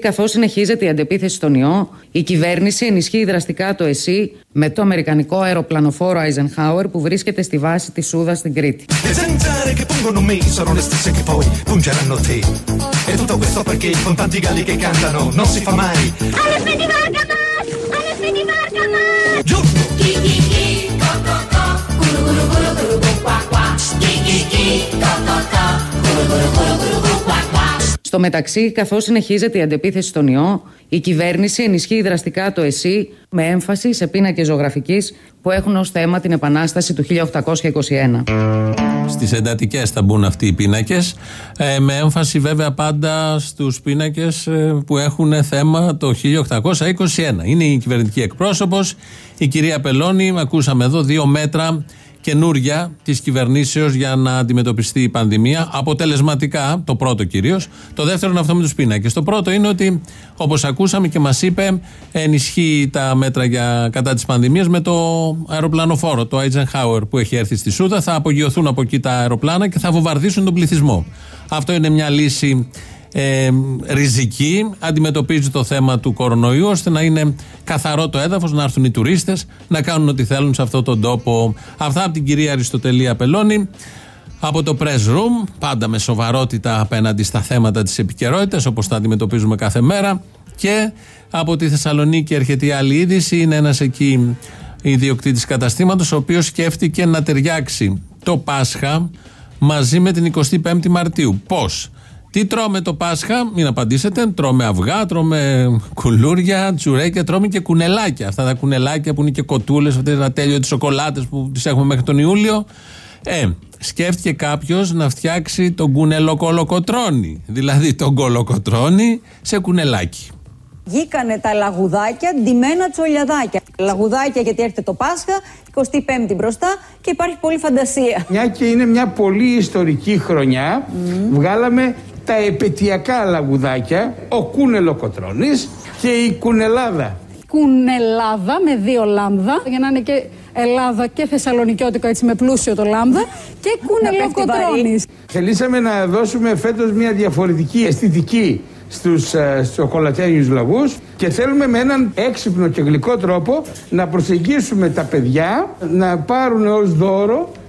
Καθώς συνεχίζεται η αντεπίθεση στον ιό, η κυβέρνηση ενισχύει δραστικά το ΕΣΥ με το Αμερικανικό αεροπλανοφόρο Eisenhower που βρίσκεται στη βάση της Σούδας στην Κρήτη. Στο μεταξύ, καθώς συνεχίζεται η αντεπίθεση στον ιό, η κυβέρνηση ενισχύει δραστικά το ΕΣΥ με έμφαση σε πίνακες ζωγραφικής που έχουν ως θέμα την Επανάσταση του 1821. Στις εντατικές θα μπουν αυτοί οι πίνακες. Ε, με έμφαση βέβαια πάντα στους πίνακες που έχουν θέμα το 1821. Είναι η κυβερνητική εκπρόσωπος, η κυρία Πελώνη. Ακούσαμε εδώ δύο μέτρα καινούρια της κυβερνήσεως για να αντιμετωπιστεί η πανδημία. Αποτελεσματικά, το πρώτο κυρίως. Το δεύτερο είναι αυτό με τους πίνακες. Το πρώτο είναι ότι, όπως ακούσαμε και μας είπε, ενισχύει τα μέτρα για, κατά της πανδημίας με το αεροπλανοφόρο, το Eisenhower που έχει έρθει στη Σούδα. Θα απογειωθούν από εκεί τα αεροπλάνα και θα βομβαρδίσουν τον πληθυσμό. Αυτό είναι μια λύση ε, ριζική, αντιμετωπίζει το θέμα του κορονοϊού ώστε να είναι καθαρό το έδαφος, να έρθουν οι τουρίστες να κάνουν ό,τι θέλουν σε αυτόν τον τόπο. Αυτά από την κυρία Αριστοτελία Πελώνη. Από το press room, πάντα με σοβαρότητα απέναντι στα θέματα της επικαιρότητας, όπως τα αντιμετωπίζουμε κάθε μέρα. Και από τη Θεσσαλονίκη έρχεται η άλλη είδηση. Είναι ένας εκεί ιδιοκτήτης καταστήματος, ο οποίος σκέφτηκε να ταιριάξει το Πάσχα μαζί με την 25η Μαρτίου. Πώς; Τι τρώμε το Πάσχα, μην απαντήσετε. Τρώμε αυγά, τρώμε κουλούρια, τσουρέκια, τρώμε και κουνελάκια. Αυτά τα κουνελάκια που είναι και κοτούλες, αυτές τα τέλειο τι σοκολάτε που τις έχουμε μέχρι τον Ιούλιο. Ε, σκέφτηκε κάποιος να φτιάξει τον κουνελοκολοκοτρόνι. Δηλαδή τον κολοκοτρόνι σε κουνελάκι. Βγήκανε τα λαγουδάκια ντυμένα τσολιαδάκια. Λαγουδάκια γιατί έρχεται το Πάσχα, 25η μπροστά και υπάρχει πολλή φαντασία. Μια και είναι μια πολύ ιστορική χρονιά, βγάλαμε τα επαιτειακά λαγουδάκια, ο Κούνελο Κοτρώνης και η Κουνελάδα. Κουνελάδα με δύο λάμδα, για να είναι και Ελλάδα και Θεσσαλονικιώτικο έτσι με πλούσιο το λάμδα και κουνελοκοτρώνης. Θελήσαμε να δώσουμε φέτος μια διαφορετική αισθητική στους ε, σοκολατένιους λαγούς και θέλουμε με έναν έξυπνο και γλυκό τρόπο να προσεγγίσουμε τα παιδιά να πάρουν ως δώρο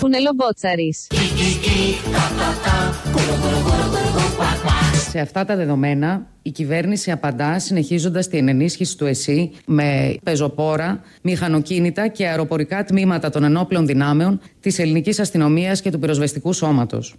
Κουνέλο μπότσαρης. Σε αυτά τα δεδομένα, η κυβέρνηση απαντά συνεχίζοντας την ενίσχυση του ΕΣΥ με πεζοπόρα, μηχανοκίνητα και αεροπορικά τμήματα των ενόπλων δυνάμεων της ελληνικής αστυνομίας και του πυροσβεστικού σώματος.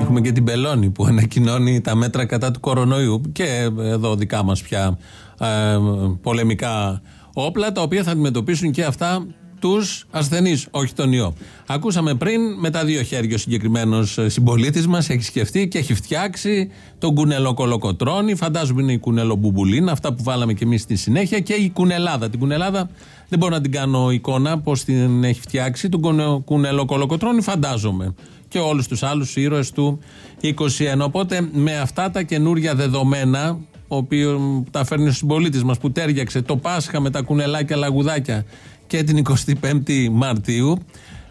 Έχουμε και την Πελώνη που ανακοινώνει τα μέτρα κατά του κορονοϊού και εδώ δικά μας πια ε, πολεμικά όπλα τα οποία θα αντιμετωπίσουν και αυτά τους ασθενείς, όχι τον ιό. Ακούσαμε πριν με τα δύο χέρια ο συγκεκριμένος συμπολίτης μας έχει σκεφτεί και έχει φτιάξει τον κουνελό κολοκοτρόνη. Φαντάζομαι είναι η κουνελό μπουμπουλίνα, αυτά που βάλαμε και εμείς στη συνέχεια και η κουνελάδα. Την κουνελάδα δεν μπορώ να την κάνω εικόνα πώς την έχει φτιάξει. Τον κουνελό κολοκοτρόνη φαντάζομαι και όλους τους άλλους ήρωες του 21. Οπότε με αυτά τα καινούρια δεδομένα, ο οποίο τα φέρνει ο συμπολίτης μας που τέριαξε το Πάσχα με τα κουνελάκια λαγουδάκια και την 25η Μαρτίου,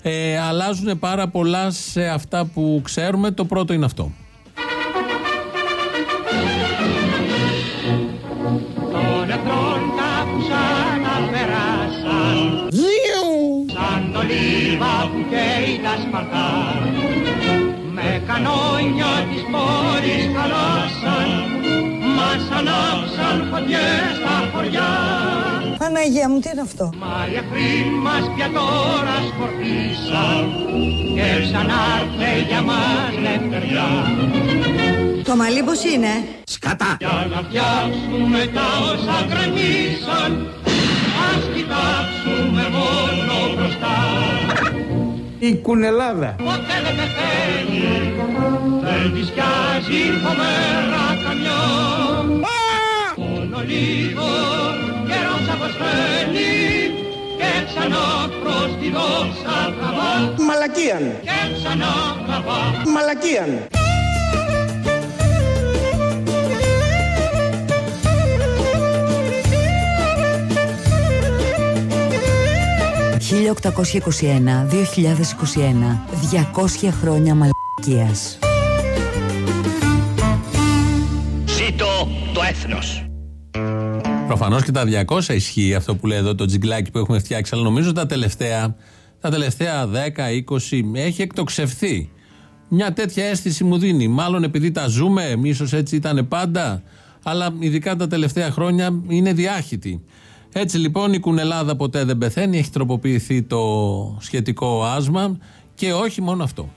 ε, αλλάζουν πάρα πολλά σε αυτά που ξέρουμε. Το πρώτο είναι αυτό. Των εχθρών τα πουσάνα περάσαν Σαν το λίβα που καίει τα σπαρτά. Με κανόνια της πόλης καλάσαν Μας ανάψαν φωτιές στα χωριά Παναγία μου, τι είναι αυτό; Μα οι εχθροί μας πια τώρα σκορπίσαν Και ξανά έρθε για μας λευτεριά Το μαλλί πώς είναι; Για να φτιάξουμε τα όσα γκρεμίσαν Ας κοιτάξουμε μόνο μπροστά Η κουνελάδα. Ποτέ δεν πεθαίνει Δεν της πιάζει φοβερά καμιόν Μόνο λίγο καιρός αποσβαίνει Και ξανά προς τη δόξα τραβάς Μαλακίαν. Και ξανά τραβά Μαλακίαν. «1821-2021, 200 χρόνια μαλακίας». Ζήτω το έθνος Προφανώς και τα 200 ισχύει αυτό που λέει εδώ το τζιγκλάκι που έχουμε φτιάξει, αλλά νομίζω τα τελευταία, τα τελευταία 10-20 έχει εκτοξευθεί. Μια τέτοια αίσθηση μου δίνει. Μάλλον επειδή τα ζούμε, ίσω έτσι ήταν πάντα, αλλά ειδικά τα τελευταία χρόνια είναι διάχυτη. Έτσι λοιπόν η κουνελάδα ποτέ δεν πεθαίνει, έχει τροποποιηθεί το σχετικό άσμα και όχι μόνο αυτό.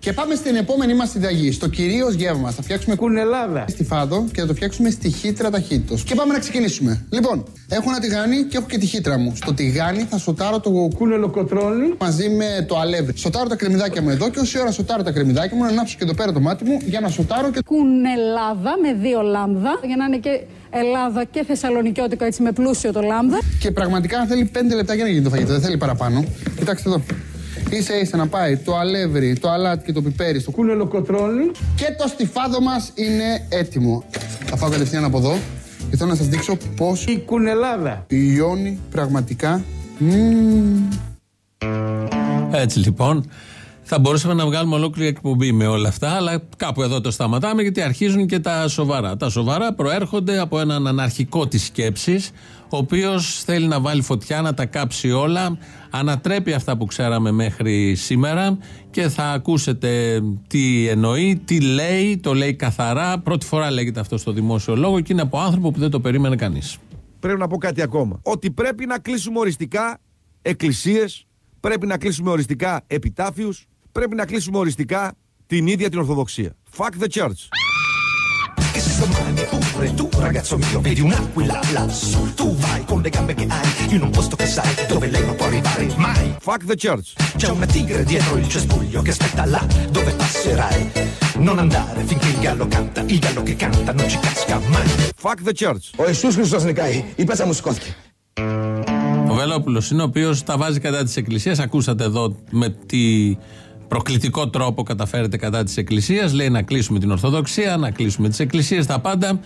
Και πάμε στην επόμενη μας συνταγή, στο κυρίως γεύμα. Θα φτιάξουμε Κουνελάδα. στη φάδο και θα το φτιάξουμε στη χύτρα ταχύτητος. Και πάμε να ξεκινήσουμε. Λοιπόν, έχω ένα τηγάνι και έχω και τη χύτρα μου. Στο τηγάνι θα σοτάρω το Κούνελοκοτρώνη. μαζί με το αλεύρι. Σοτάρω τα κρεμμυδάκια μου εδώ και όση ώρα σοτάρω τα κρεμμυδάκια μου, να ανάψω και εδώ πέρα το μάτι μου για να σοτάρω και Κουνελάδα με δύο λάμδα, για να είναι και Ελλάδα και Θεσσαλονικιώτικο έτσι με πλούσιο το λάμδα. Και πραγματικά θέλει 5 λεπτά για να γίνει το φαγητό, δεν θέλει παραπάνω. Κοιτάξτε εδώ. Ίσα ίσα να πάει το αλεύρι, το αλάτι και το πιπέρι στο Κούνελοκοτρώνη. Και το στιφάδο μας είναι έτοιμο. Θα φάω κατευθείαν από εδώ και θέλω να σας δείξω πώς Η κουνελάδα. λιώνει πραγματικά. Μμμ. Έτσι λοιπόν, θα μπορούσαμε να βγάλουμε ολόκληρη εκπομπή με όλα αυτά, αλλά κάπου εδώ το σταματάμε γιατί αρχίζουν και τα σοβαρά. Τα σοβαρά προέρχονται από έναν αναρχικό της σκέψης, ο οποίος θέλει να βάλει φωτιά, να τα κάψει όλα, ανατρέπει αυτά που ξέραμε μέχρι σήμερα και θα ακούσετε τι εννοεί, τι λέει, το λέει καθαρά. Πρώτη φορά λέγεται αυτό στο δημόσιο λόγο και είναι από άνθρωπο που δεν το περίμενε κανείς. Πρέπει να πω κάτι ακόμα. Ότι πρέπει να κλείσουμε οριστικά εκκλησίες, πρέπει να κλείσουμε οριστικά επιτάφιους, πρέπει να κλείσουμε οριστικά την ίδια την Ορθοδοξία. Fuck the church. Che se domani pure tu, ragazzo mio, vedi un'aquila lassù, tu vai con le gambe che hai in un posto che sai dove lei non può arrivare mai. Fuck the church. C'è una tigre dietro il cespuglio che aspetta là dove passerai. Non andare finché il gallo canta, il gallo che canta non ci casca mai. Fuck the church. Ο Ιησούς Χριστός νικάει. Η πέτσα μου σηκώθηκε. Ο Βελόπουλο είναι ο οποίο τα βάζει κατά τη Εκκλησία. Ακούσατε εδώ με τι προκλητικό τρόπο καταφέρεται κατά της Εκκλησίας. Λέει να κλείσουμε την Ορθοδοξία, να κλείσουμε τις Εκκλησίες, τα πάντα.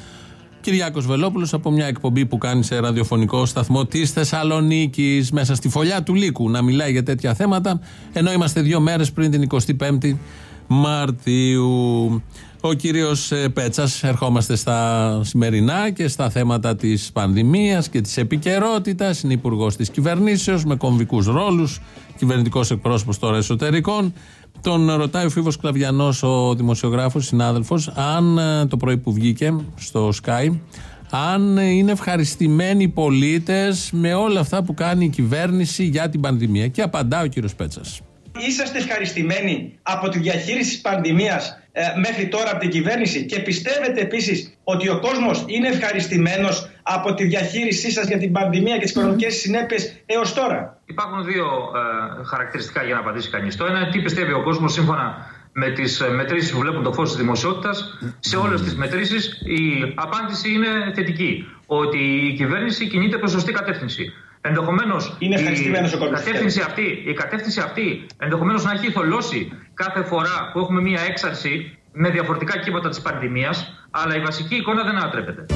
Κυριάκος Βελόπουλος από μια εκπομπή που κάνει σε ραδιοφωνικό σταθμό της Θεσσαλονίκης, μέσα στη φωλιά του Λύκου, να μιλάει για τέτοια θέματα, ενώ είμαστε δύο μέρες πριν την 25η Μαρτίου. Ο κύριος Πέτσας, ερχόμαστε στα σημερινά και στα θέματα της πανδημίας και της επικαιρότητας. Είναι υπουργός της κυβερνήσεως με κομβικούς ρόλους, κυβερνητικός εκπρόσωπος τώρα εσωτερικών. Τον ρωτάει ο Φίβος Κλαβιανός, ο δημοσιογράφος, συνάδελφος, αν ε, το πρωί που βγήκε στο Sky, αν είναι ευχαριστημένοι οι πολίτες με όλα αυτά που κάνει η κυβέρνηση για την πανδημία. Και απαντά ο κύριος Πέτσας. Είσαστε ευχαριστημένοι από τη διαχείριση της πανδημίας; ε, μέχρι τώρα από την κυβέρνηση και πιστεύετε επίσης ότι ο κόσμος είναι ευχαριστημένος από τη διαχείρισή σας για την πανδημία και τις οικονομικές συνέπειες έως τώρα; Υπάρχουν δύο ε, χαρακτηριστικά για να απαντήσει κανείς. Το ένα, τι πιστεύει ο κόσμος σύμφωνα με τις μετρήσεις που βλέπουν το φως της δημοσιότητας. Σε όλες τις μετρήσεις η απάντηση είναι θετική. Ότι η κυβέρνηση κινείται προς σωστή κατεύθυνση. Ενδεχομένως Είναι ευχαριστημένος ο η κόσμος, κατεύθυνση αυτή, η κατεύθυνση αυτή ενδεχομένως να έχει θολώσει κάθε φορά που έχουμε μία έξαρση με διαφορετικά κύματα της πανδημίας, αλλά η βασική εικόνα δεν ανατρέπεται.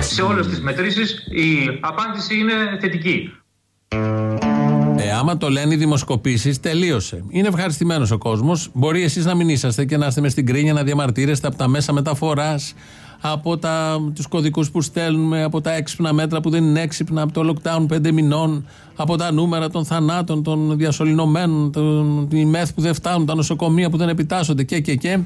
Σε όλες τις μετρήσεις η απάντηση είναι θετική. Ε, άμα το λένε οι δημοσκοπήσεις, τελείωσε. Είναι ευχαριστημένος ο κόσμος. Μπορεί εσείς να μην είσαστε και να είστε μες στην κρίνια να διαμαρτύρεστε από τα μέσα μεταφοράς, από τους κωδικούς που στέλνουμε, από τα έξυπνα μέτρα που δεν είναι έξυπνα, από το lockdown πέντε μηνών, από τα νούμερα των θανάτων, των διασωληνωμένων, των οι μεθ που δεν φτάνουν, τα νοσοκομεία που δεν επιτάσσονται και και και.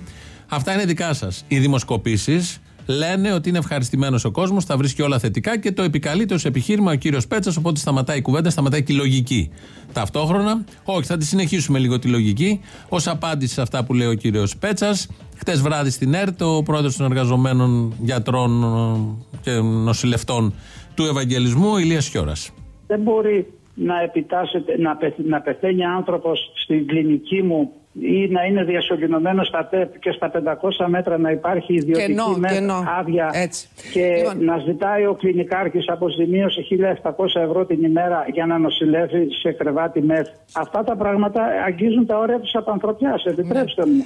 Αυτά είναι δικά σας. Οι δημοσκοπήσεις Λένε ότι είναι ευχαριστημένος ο κόσμος, τα βρίσκει όλα θετικά και το επικαλείται ως επιχείρημα ο κύριος Πέτσας. Οπότε σταματάει η κουβέντα, σταματάει και η λογική. Ταυτόχρονα, όχι, θα τη συνεχίσουμε λίγο τη λογική. Ω απάντηση σε αυτά που λέει ο κύριος Πέτσας, χτες βράδυ στην ΕΡΤ, ο πρόεδρος των εργαζομένων γιατρών ε, και νοσηλευτών του Ευαγγελισμού, Ηλίας Χιώρας. Δεν μπορεί να επιτάσσεται, να, πε- να πεθαίνει άνθρωπος στην κλινική μου ή να είναι διασωληνωμένος στα ΤΕΠ και στα 500 μέτρα να υπάρχει ιδιωτική Κενό, με- κενό. άδεια Έτσι. και Λοιπόν. να ζητάει ο κλινικάρχης αποζημίωση 1.700 ευρώ την ημέρα για να νοσηλεύει σε κρεβάτι μεθ. Αυτά τα πράγματα αγγίζουν τα όρια της απανθρωπιάς, επιτρέψτε μου.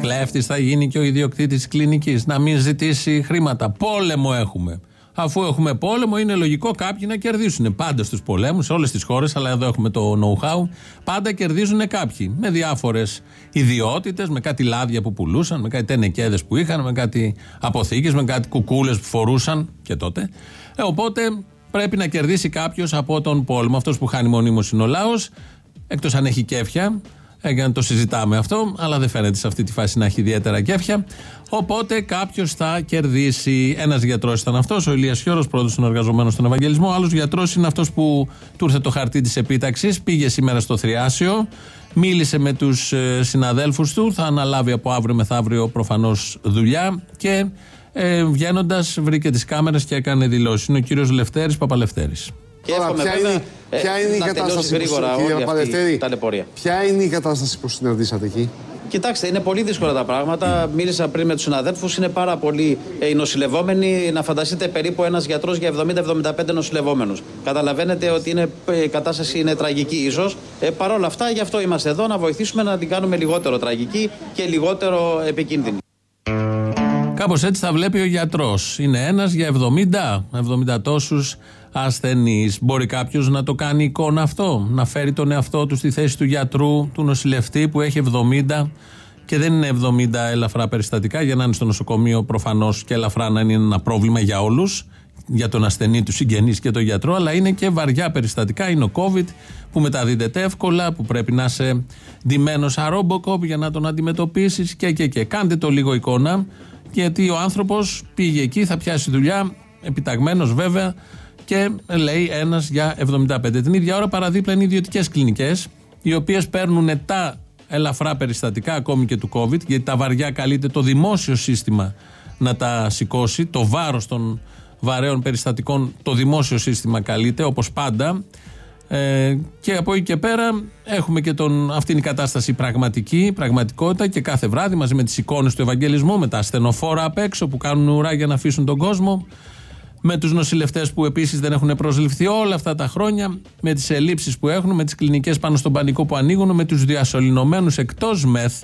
Κλέφτης θα γίνει και ο ιδιοκτήτης τη κλινικής. Να μην ζητήσει χρήματα. Πόλεμο έχουμε. Αφού έχουμε πόλεμο, είναι λογικό κάποιοι να κερδίσουν. Πάντα στους πολέμους, σε όλες τις χώρες, αλλά εδώ έχουμε το know-how. Πάντα κερδίζουν κάποιοι. Με διάφορες ιδιότητες, με κάτι λάδια που πουλούσαν, με κάτι τενεκέδες που είχαν, με κάτι αποθήκες, με κάτι κουκούλες που φορούσαν και τότε. Ε, οπότε πρέπει να κερδίσει κάποιος από τον πόλεμο. Αυτός που χάνει μονίμως είναι ο λαός, εκτός αν έχει κέφια. Ε, για να το συζητάμε αυτό, αλλά δεν φαίνεται σε αυτή τη φάση να έχει ιδιαίτερα κέφια. Οπότε κάποιος θα κερδίσει. Ένας γιατρός ήταν αυτός, ο Ηλίας Χιώρος, πρώτος των εργαζομένων στον Ευαγγελισμό. Άλλος γιατρός είναι αυτός που του ήρθε το χαρτί της επίταξης, πήγε σήμερα στο Θριάσιο, μίλησε με τους συναδέλφους του, θα αναλάβει από αύριο μεθαύριο προφανώς δουλειά και ε, βγαίνοντας βρήκε τις κάμερες και έκανε δηλώσεις. Είναι ο κύριος Λευτέρης Παπαλευτέρης. Και Τώρα, εύχομαι ποια βέβαια, είναι, ε, ποια είναι η να τελειώσει κατάσταση που, γρήγορα κύριε όλη αυτή Παπαδευτέρη, η ταλαιπωρία. ποια είναι η κατάσταση που συναντήσατε εκεί; Κοιτάξτε, είναι πολύ δύσκολα τα πράγματα. Μίλησα πριν με τους συναδέλφους. Είναι πάρα πολλοί ε, οι νοσηλευόμενοι. Να φανταστείτε περίπου ένας γιατρός για 70-75 νοσηλευόμενους. Καταλαβαίνετε ότι είναι, ε, η κατάσταση είναι τραγική, ίσως. Ε, Παρ' όλα αυτά, γι' αυτό είμαστε εδώ να βοηθήσουμε να την κάνουμε λιγότερο τραγική και λιγότερο επικίνδυνη. Κάπως έτσι θα βλέπει ο γιατρός. Είναι ένας για 70, 70 τόσους ασθενείς. Μπορεί κάποιος να το κάνει εικόνα αυτό, να φέρει τον εαυτό του στη θέση του γιατρού, του νοσηλευτή που έχει 70 και δεν είναι 70 ελαφρά περιστατικά. Για να είναι στο νοσοκομείο, προφανώς και ελαφρά να είναι ένα πρόβλημα για όλους, για τον ασθενή, του συγγενεί και τον γιατρό, αλλά είναι και βαριά περιστατικά. Είναι ο COVID που μεταδίδεται εύκολα, που πρέπει να είσαι ντυμένος αρόμποκοπ για να τον αντιμετωπίσεις και, και, και. Κάντε το λίγο εικόνα, γιατί ο άνθρωπος πήγε εκεί, θα πιάσει δουλειά, επιταγμένος βέβαια, και λέει ένας για 75. Την ίδια ώρα παραδίπλα είναι ιδιωτικές κλινικές, οι οποίες παίρνουν τα ελαφρά περιστατικά ακόμη και του COVID, γιατί τα βαριά καλείται το δημόσιο σύστημα να τα σηκώσει. Το βάρος των βαρέων περιστατικών το δημόσιο σύστημα καλείται, όπως πάντα. Ε, και από εκεί και πέρα έχουμε και τον, αυτή είναι η κατάσταση πραγματική, πραγματικότητα και κάθε βράδυ μαζί με τις εικόνες του Ευαγγελισμού, με τα ασθενοφόρα απ' έξω που κάνουν ουρά για να αφήσουν τον κόσμο, με τους νοσηλευτές που επίσης δεν έχουν προσληφθεί όλα αυτά τα χρόνια, με τις ελλείψεις που έχουν, με τις κλινικές πάνω στον πανικό που ανοίγουν, με τους διασωληνωμένους εκτός μεθ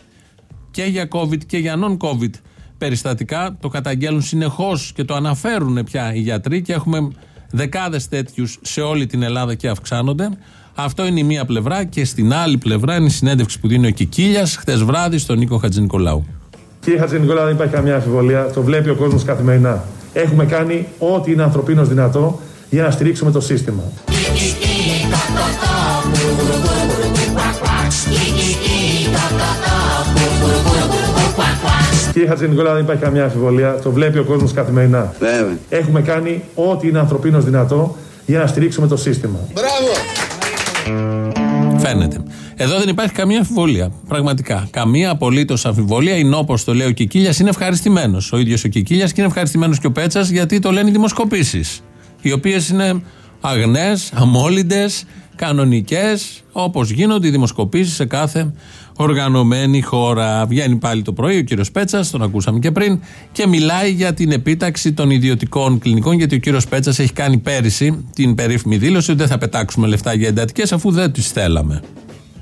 και για COVID και για non-COVID περιστατικά. Το καταγγέλνουν συνεχώς και το αναφέρουν πια οι γιατροί και έχουμε δεκάδες τέτοιους σε όλη την Ελλάδα και αυξάνονται. Αυτό είναι η μία πλευρά και στην άλλη πλευρά είναι η συνέντευξη που δίνει ο Κικίλιας χτες βράδυ στον Νίκο Χατζηνικολάου. Κύριε Χατζηνικόλα, δεν υπάρχει καμία αμφιβολία. Το βλέπει ο κόσμος καθημερινά. Έχουμε κάνει ό,τι είναι ανθρωπίνως δυνατό για να στηρίξουμε το σύστημα. Κύριε Χατζηνικόλα, δεν υπάρχει καμία αμφιβολία. Το βλέπει ο κόσμος καθημερινά. Έχουμε κάνει ό,τι είναι ανθρωπίνως δυνατό για να στηρίξουμε το σύστημα. Φαίνεται. Εδώ δεν υπάρχει καμία αμφιβολία. Πραγματικά. Καμία απολύτως αμφιβολία. Είναι όπω το λέει ο Κικίλιας, είναι ευχαριστημένος. Ο ίδιος ο Κικίλιας και είναι ευχαριστημένος και ο Πέτσας γιατί το λένε οι δημοσκοπήσεις. Οι οποίες είναι αγνές, αμόλυντες, κανονικές, όπως γίνονται οι δημοσκοπήσεις σε κάθε οργανωμένη χώρα. Βγαίνει πάλι το πρωί ο κύριος Πέτσας, τον ακούσαμε και πριν, και μιλάει για την επίταξη των ιδιωτικών κλινικών. Γιατί ο κύριος Πέτσας έχει κάνει πέρυσι την περίφημη δήλωση ότι δεν θα πετάξουμε λεφτά για εντατικές αφού δεν τις θέλαμε.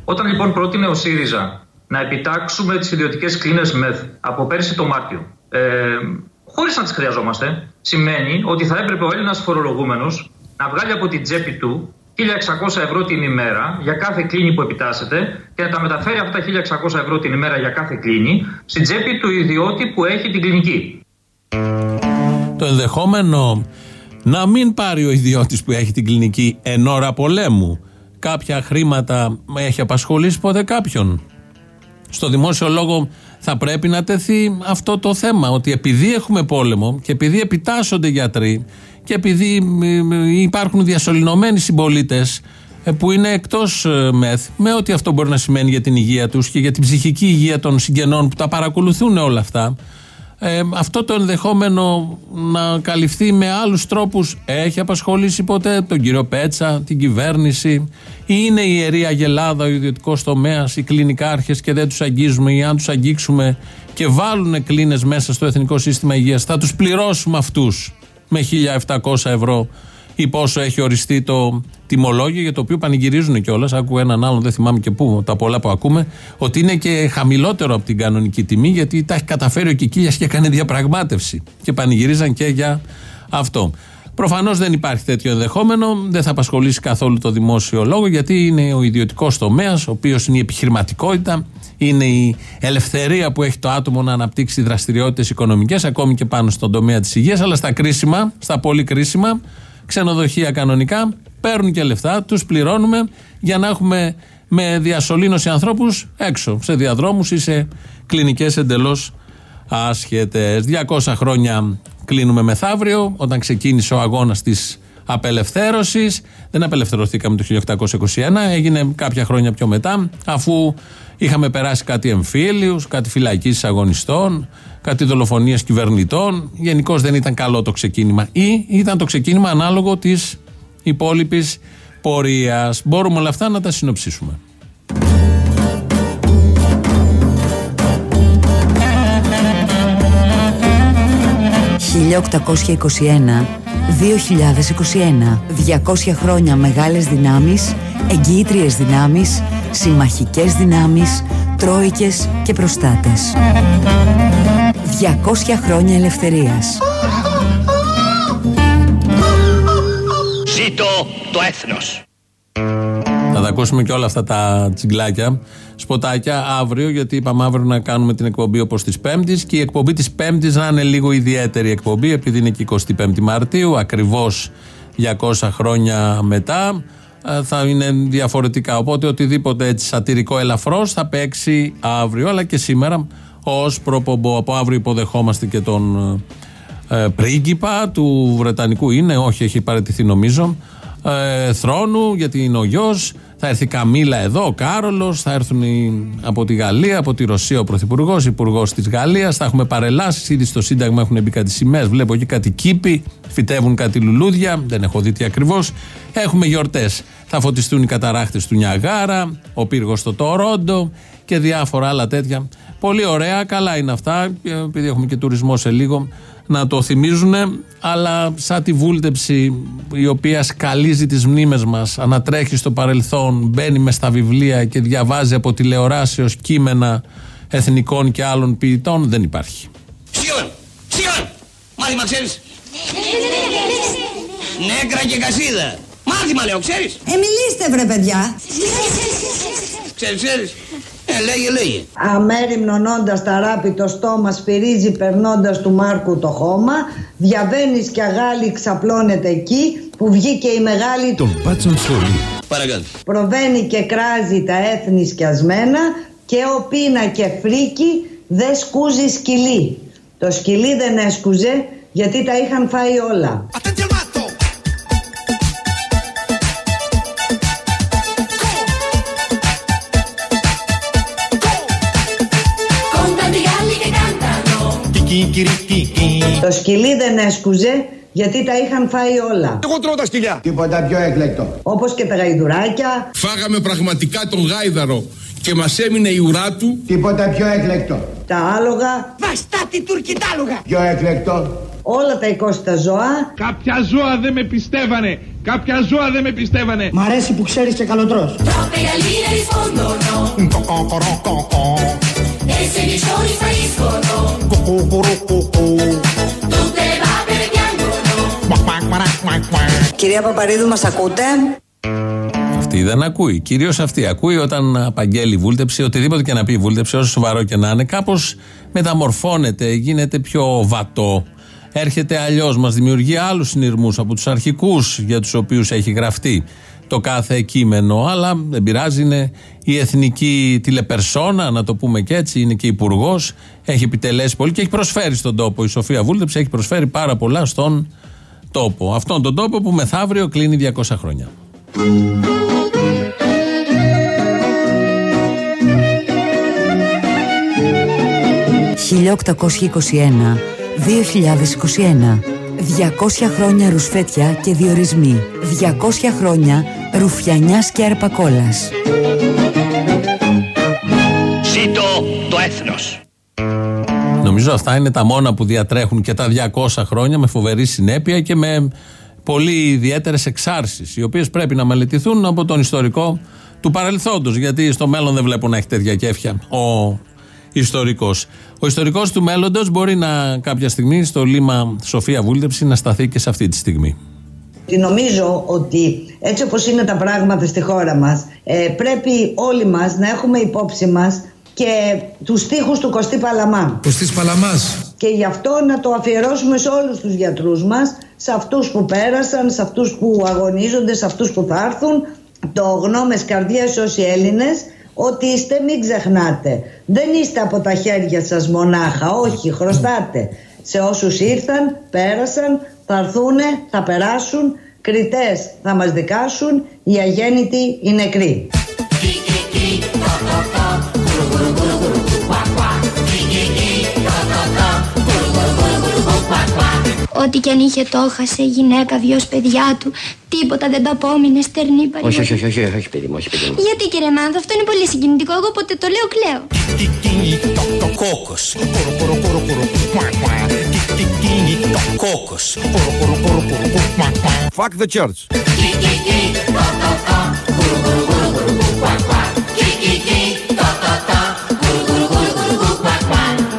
Όταν λοιπόν πρότεινε ο ΣΥΡΙΖΑ να επιτάξουμε τις ιδιωτικές κλίνες ΜΕΘ από πέρσι το Μάρτιο, ε, χωρίς να τις χρειαζόμαστε, σημαίνει ότι θα έπρεπε ο Έλληνας φορολογούμενος να βγάλει από την τσέπη του 1.600 ευρώ την ημέρα για κάθε κλίνη που επιτάσσεται και να τα μεταφέρει αυτά τα 1.600 ευρώ την ημέρα για κάθε κλίνη στην τσέπη του ιδιώτη που έχει την κλινική. Το ενδεχόμενο να μην πάρει ο ιδιώτης που έχει την κλινική εν ώρα πολέμου κάποια χρήματα έχει απασχολήσει ποτέ κάποιον. Στο δημόσιο λόγο θα πρέπει να τεθεί αυτό το θέμα. Ότι επειδή έχουμε πόλεμο και επειδή επιτάσσονται γιατροί και επειδή ε, υπάρχουν διασωληνωμένοι συμπολίτες που είναι εκτός μεθ, με ό,τι αυτό μπορεί να σημαίνει για την υγεία τους και για την ψυχική υγεία των συγγενών που τα παρακολουθούν όλα αυτά. Ε, αυτό το ενδεχόμενο να καλυφθεί με άλλους τρόπους έχει απασχολήσει ποτέ τον κύριο Πέτσα, την κυβέρνηση; Ή είναι η Ιερή Αγελάδα, ο ιδιωτικός τομέας, οι κλινικάρχες και δεν τους αγγίζουμε; Ή αν τους αγγίξουμε και βάλουν κλίνες μέσα στο Εθνικό Σύστημα Υγείας θα τους πληρώσουμε αυτούς με 1.700 ευρώ ή πόσο έχει οριστεί το τιμολόγιο για το οποίο πανηγυρίζουν κιόλας. Άκου έναν άλλον, δεν θυμάμαι και πού, τα πολλά που ακούμε, ότι είναι και χαμηλότερο από την κανονική τιμή γιατί τα έχει καταφέρει ο Κικίλιας και έκανε διαπραγμάτευση. Και πανηγυρίζαν και για αυτό. Προφανώς δεν υπάρχει τέτοιο ενδεχόμενο, δεν θα απασχολήσει καθόλου το δημόσιο λόγο γιατί είναι ο ιδιωτικός τομέας, ο οποίος είναι η επιχειρηματικότητα, είναι η ελευθερία που έχει το άτομο να αναπτύξει δραστηριότητες οικονομικές, ακόμη και πάνω στον τομέα της υγείας, αλλά στα κρίσιμα, στα πολύ κρίσιμα, ξενοδοχεία κανονικά, παίρνουν και λεφτά, τους πληρώνουμε για να έχουμε με διασωλήνωση ανθρώπους έξω, σε διαδρόμους ή σε κλινικές εντελώς άσχετες. 200 χρόνια κλείνουμε μεθαύριο, όταν ξεκίνησε ο αγώνας της απελευθέρωσης. Δεν απελευθερωθήκαμε το 1821, έγινε κάποια χρόνια πιο μετά, αφού είχαμε περάσει κάτι εμφύλιους, κάτι φυλακή αγωνιστών, κάτι δολοφονίες κυβερνητών. Γενικώς δεν ήταν καλό το ξεκίνημα. Ή ήταν το ξεκίνημα ανάλογο της υπόλοιπης πορείας. Μπορούμε όλα αυτά να τα συνοψίσουμε. «1821 2021 200 χρόνια μεγάλες δυνάμεις, εγγυήτριες δυνάμεις, συμμαχικές δυνάμεις, τρόικες και προστάτες. 200 χρόνια ελευθερίας. Ζήτω το έθνος. Θα τα ακούσουμε και όλα αυτά τα τσιγκλάκια, σποτάκια αύριο, γιατί είπαμε αύριο να κάνουμε την εκπομπή όπως της Πέμπτης. Και η εκπομπή της Πέμπτης να είναι λίγο ιδιαίτερη εκπομπή, επειδή είναι και 25η Μαρτίου, ακριβώς 200 χρόνια μετά. ε, Θα είναι διαφορετικά. Οπότε οτιδήποτε έτσι σατυρικό ελαφρώς θα παίξει αύριο, αλλά και σήμερα ως προπομπό. Από αύριο υποδεχόμαστε και τον ε, πρίγκιπα του Βρετανικού είναι, όχι έχει παραιτηθεί νομίζω, ε, θρόνου γιατί είναι ο γιος. Θα έρθει η Καμίλα εδώ, ο Κάρολος, θα έρθουν οι, από τη Γαλλία, από τη Ρωσία ο Πρωθυπουργός, Υπουργός της Γαλλίας. Θα έχουμε παρελάσεις. Ήδη στο Σύνταγμα έχουν μπει κάτι σημαίες. Βλέπω εκεί κάτι κήποι, φυτεύουν κάτι λουλούδια. Δεν έχω δει τι ακριβώς. Έχουμε γιορτές. Θα φωτιστούν οι καταράχτες του Νιαγάρα, ο πύργος στο Τορόντο και διάφορα άλλα τέτοια. Πολύ ωραία, καλά είναι αυτά. ε, Επειδή έχουμε και τουρισμό σε λίγο, να το θυμίζουν, αλλά σαν τη βούλτεψη η οποία σκαλίζει τις μνήμες μας, ανατρέχει στο παρελθόν, μπαίνει μες στα βιβλία και διαβάζει από τηλεοράσεως κείμενα εθνικών και άλλων ποιητών, δεν υπάρχει. Σίγον, σίγον. Μάθημα ξέρεις; Νέκρα και κασίδα. Μάθημα λέω, ξέρεις; Ε, μιλήστε βρε παιδιά. Ξέρεις, ξέρεις. Ε, λέγε, λέγε. Αμέριμνονώντας τα ράπη το στόμα σφυρίζει περνώντας του Μάρκου το χώμα Διαβαίνεις και αγάλη ξαπλώνεται εκεί που βγήκε η μεγάλη Τον Πάτσον Σχολή. Παρακάτω. Προβαίνει και κράζει τα έθνη σκιασμένα και ο πίνα και φρίκι δεν σκούζει σκυλί Το σκυλί δεν έσκουζε γιατί τα είχαν φάει όλα Το σκυλί δεν έσκουζε γιατί τα είχαν φάει όλα Εγώ τρώω τα σκυλιά. Τίποτα πιο έκλεκτο. Όπως και τα γαϊδουράκια Φάγαμε πραγματικά τον γάιδαρο και μας έμεινε η ουρά του. Τίποτα πιο έκλεκτο. τα άλογα, Βαστάτη τουρκιτάλογα. Πιο έκλεκτο. όλα τα οικόσιτα ζώα Κάποια ζώα δεν με πιστεύανε. Κάποια ζώα δεν με πιστεύανε. Μ' αρέσει που ξέρεις και καλοτρός Troppe galline rispondono. E se gli scioli spariscono. Tutte le papere piangono. Κυρία Παπαρίδου μας ακούτε; Αυτή δεν ακούει. Κυρίως αυτή ακούει όταν απαγγέλει η βούλτεψη, οτιδήποτε και να πει η βούλτεψη, όσο σοβαρό και να είναι, κάπως μεταμορφώνεται, γίνεται πιο βατό. Έρχεται αλλιώς, μας δημιουργεί άλλους συνειρμούς από τους αρχικούς για τους οποίους έχει γραφτεί. Το κάθε κείμενο. Αλλά δεν πειράζει, είναι η εθνική τηλεπερσόνα, να το πούμε και έτσι, είναι και υπουργός. Έχει επιτελέσει πολύ και έχει προσφέρει στον τόπο. Η Σοφία Βούλτεψη έχει προσφέρει πάρα πολλά στον τόπο. Αυτόν τον τόπο που μεθαύριο κλείνει 200 χρόνια. 1821 2021 200 χρόνια ρουσφέτια και διορισμοί 200 χρόνια ρουφιανιάς και αρπακόλας Ζήτω το έθνος. Νομίζω αυτά είναι τα μόνα που διατρέχουν και τα 200 χρόνια με φοβερή συνέπεια και με πολύ ιδιαίτερες εξάρσεις, οι οποίες πρέπει να μελετηθούν από τον ιστορικό του παρελθόντος γιατί στο μέλλον δεν βλέπω να έχει τέτοια κέφια ο ιστορικός. Ο ιστορικός του μέλλοντος μπορεί να κάποια στιγμή στο λίμα Σοφία Βούλτεψη να σταθεί και σε αυτή τη στιγμή. Και νομίζω ότι έτσι όπως είναι τα πράγματα στη χώρα μας ε, πρέπει όλοι μας να έχουμε υπόψη μας και τους στίχους του Κωστή Παλαμά. Κωστής Παλαμάς. Και γι' αυτό να το αφιερώσουμε σε όλους τους γιατρούς μας, σε αυτούς που πέρασαν, σε αυτούς που αγωνίζονται, σε αυτούς που θα έρθουν. Το γνώμες καρδιάς όσοι Έλληνες, ότι είστε μην ξεχνάτε. Δεν είστε από τα χέρια σας μονάχα, όχι, χρωστάτε. Σε όσους ήρθαν, πέρασαν, θα έρθουνε, θα περάσουν, κριτές θα μας δικάσουν, οι αγέννητοι, οι νεκροί. Ό,τι κι αν είχε το έχασε, γυναίκα, δυος παιδιά του. Τίποτα δεν τα απόμεινε, στερνή παρηγοριά. Όχι, όχι, όχι, όχι, όχι, παιδί μου, όχι, παιδί μου. Γιατί κύριε Μάνθα, αυτό είναι πολύ συγκινητικό. Εγώ ποτέ το λέω, κλαίω. Κόκος. Κόκος. Fuck the church.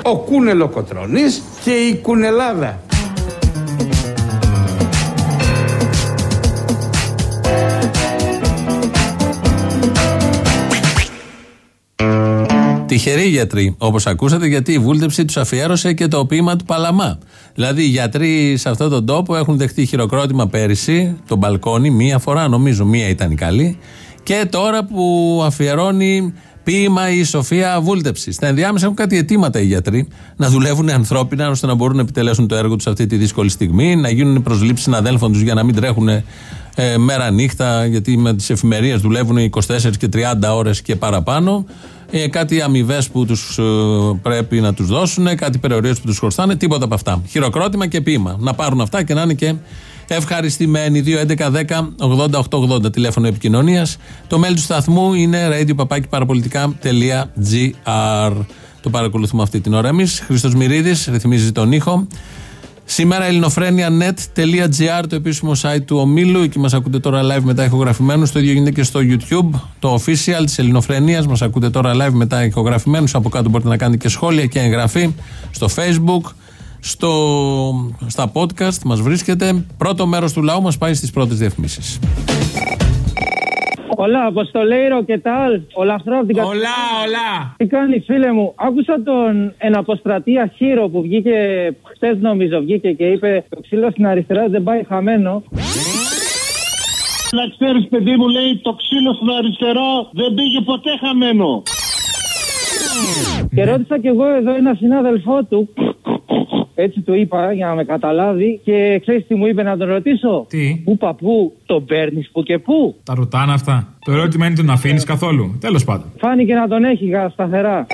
Ο Κούνελο Κοτρώνης και η Κουνελάδα. Τυχεροί γιατροί, όπως ακούσατε, γιατί η βούλτεψη τους αφιέρωσε και το ποίημα του Παλαμά. Δηλαδή, οι γιατροί σε αυτόν τον τόπο έχουν δεχτεί χειροκρότημα πέρυσι, τον μπαλκόνι, μία φορά, νομίζω, μία ήταν η καλή. Και τώρα που αφιερώνει ποίημα η Σοφία Βούλτεψη. Στα ενδιάμεσα έχουν κάτι αιτήματα οι γιατροί να δουλεύουν ανθρώπινα ώστε να μπορούν να επιτελέσουν το έργο τους αυτή τη δύσκολη στιγμή, να γίνουν προσλήψεις συναδέλφων τους για να μην τρέχουν ε, μέρα νύχτα, γιατί με τις εφημερίες δουλεύουν 24 και 30 ώρες και παραπάνω. Ε, κάτι αμοιβές που τους, ε, πρέπει να τους δώσουν, κάτι περιορίες που τους χρωστάνε, τίποτα από αυτά. Χειροκρότημα και ποίημα. Να πάρουν αυτά και να είναι και ευχαριστημένοι. 2.11.10.80.880 τηλέφωνο επικοινωνίας. Το mail του σταθμού είναι radio.papaki.gr. Το παρακολουθούμε αυτή την ώρα εμείς. Χρήστο Μυρίδης ρυθμίζει τον ήχο. Σήμερα ελληνοφρένια.net.gr το επίσημο site του ομίλου. Εκεί μας ακούτε τώρα live μετά ηχογραφημένους. Το ίδιο γίνεται και στο YouTube, το official της Ελληνοφρενία. Μας ακούτε τώρα live μετά ηχογραφημένους. Από κάτω μπορείτε να κάνετε και σχόλια και εγγραφή. Στο Facebook, στο, στα podcast μας βρίσκεται. Πρώτο μέρος του λαού μας πάει στις πρώτες διαφημίσεις. Hola, Αποστολέιρο και τάλ. Όλα αυτά από την Κα- Ολά, ολά. Τι κάνει, φίλε μου. Άκουσα τον εναποστρατεία Χείρο που βγήκε χτε, νομίζω, βγήκε και είπε: Το ξύλο στην αριστερά δεν πάει χαμένο. Να ξέρεις παιδί μου λέει το ξύλο στον αριστερό δεν πήγε ποτέ χαμένο. Και ρώτησα κι εγώ εδώ ένα συνάδελφό του. Έτσι του είπα για να με καταλάβει και ξέρεις τι μου είπε να τον ρωτήσω; Τι; Πού παππού, τον παίρνεις που και πού; Τα ρωτάνε αυτά. Το ερώτημα είναι τον αφήνεις καθόλου. Τέλος πάντων. Φάνηκε να τον έχει γα- σταθερά.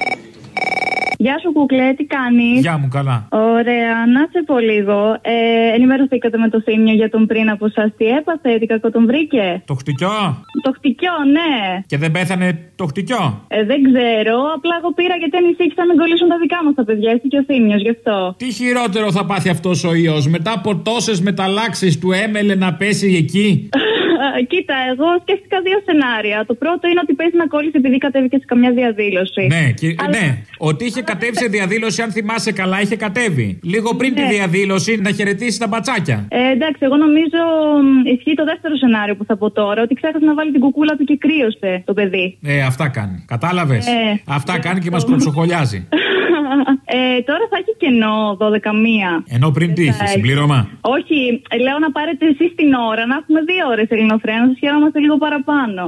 Γεια σου, κουκλέ, τι κάνεις; Γεια μου, καλά. Ωραία, να σε πω λίγο. Ε, ενημερωθήκατε με το θύμιο για τον πριν από εσά. Τι έπαθε, τι κακό τον βρήκε; Το χτυκιό. Το χτυκιό, ναι. Και δεν πέθανε το χτυκιό. Ε, δεν ξέρω. Απλά εγώ πήρα γιατί ανησύχησα να μην κολλήσουν τα δικά μας τα παιδιά. Είσαι και ο θύμιος γι' αυτό. Τι χειρότερο θα πάθει αυτός ο ιός μετά από τόσες μεταλλάξεις του έμελε να πέσει εκεί; Κοίτα, εγώ σκέφτηκα δύο σενάρια. Το πρώτο είναι ότι παίζει να κόλλησε επειδή κατέβηκες σε καμιά διαδήλωση. Ναι, και, Αλλά- ναι, ότι είχε κατέβει σε διαδήλωση, αν θυμάσαι καλά, είχε κατέβει. Λίγο πριν τη Ναι. διαδήλωση να χαιρετήσει τα μπατσάκια. Ε, εντάξει, εγώ νομίζω μ, ισχύει το δεύτερο σενάριο που θα πω τώρα. Ότι ξέχασε να βάλει την κουκούλα του και κρύωσε το παιδί. Ε, αυτά κάνει. Κατάλαβες; Ε, αυτά γι' κάνει και μας αυτό. κροψοχολιάζει. Ε, τώρα θα έχει κενό 12 Ενώ πριν τι είχε, συμπλήρωμα; Όχι, λέω να πάρετε εσείς την ώρα, να έχουμε δύο ώρες ελληνοφρένα, να σας χαιρόμαστε λίγο παραπάνω.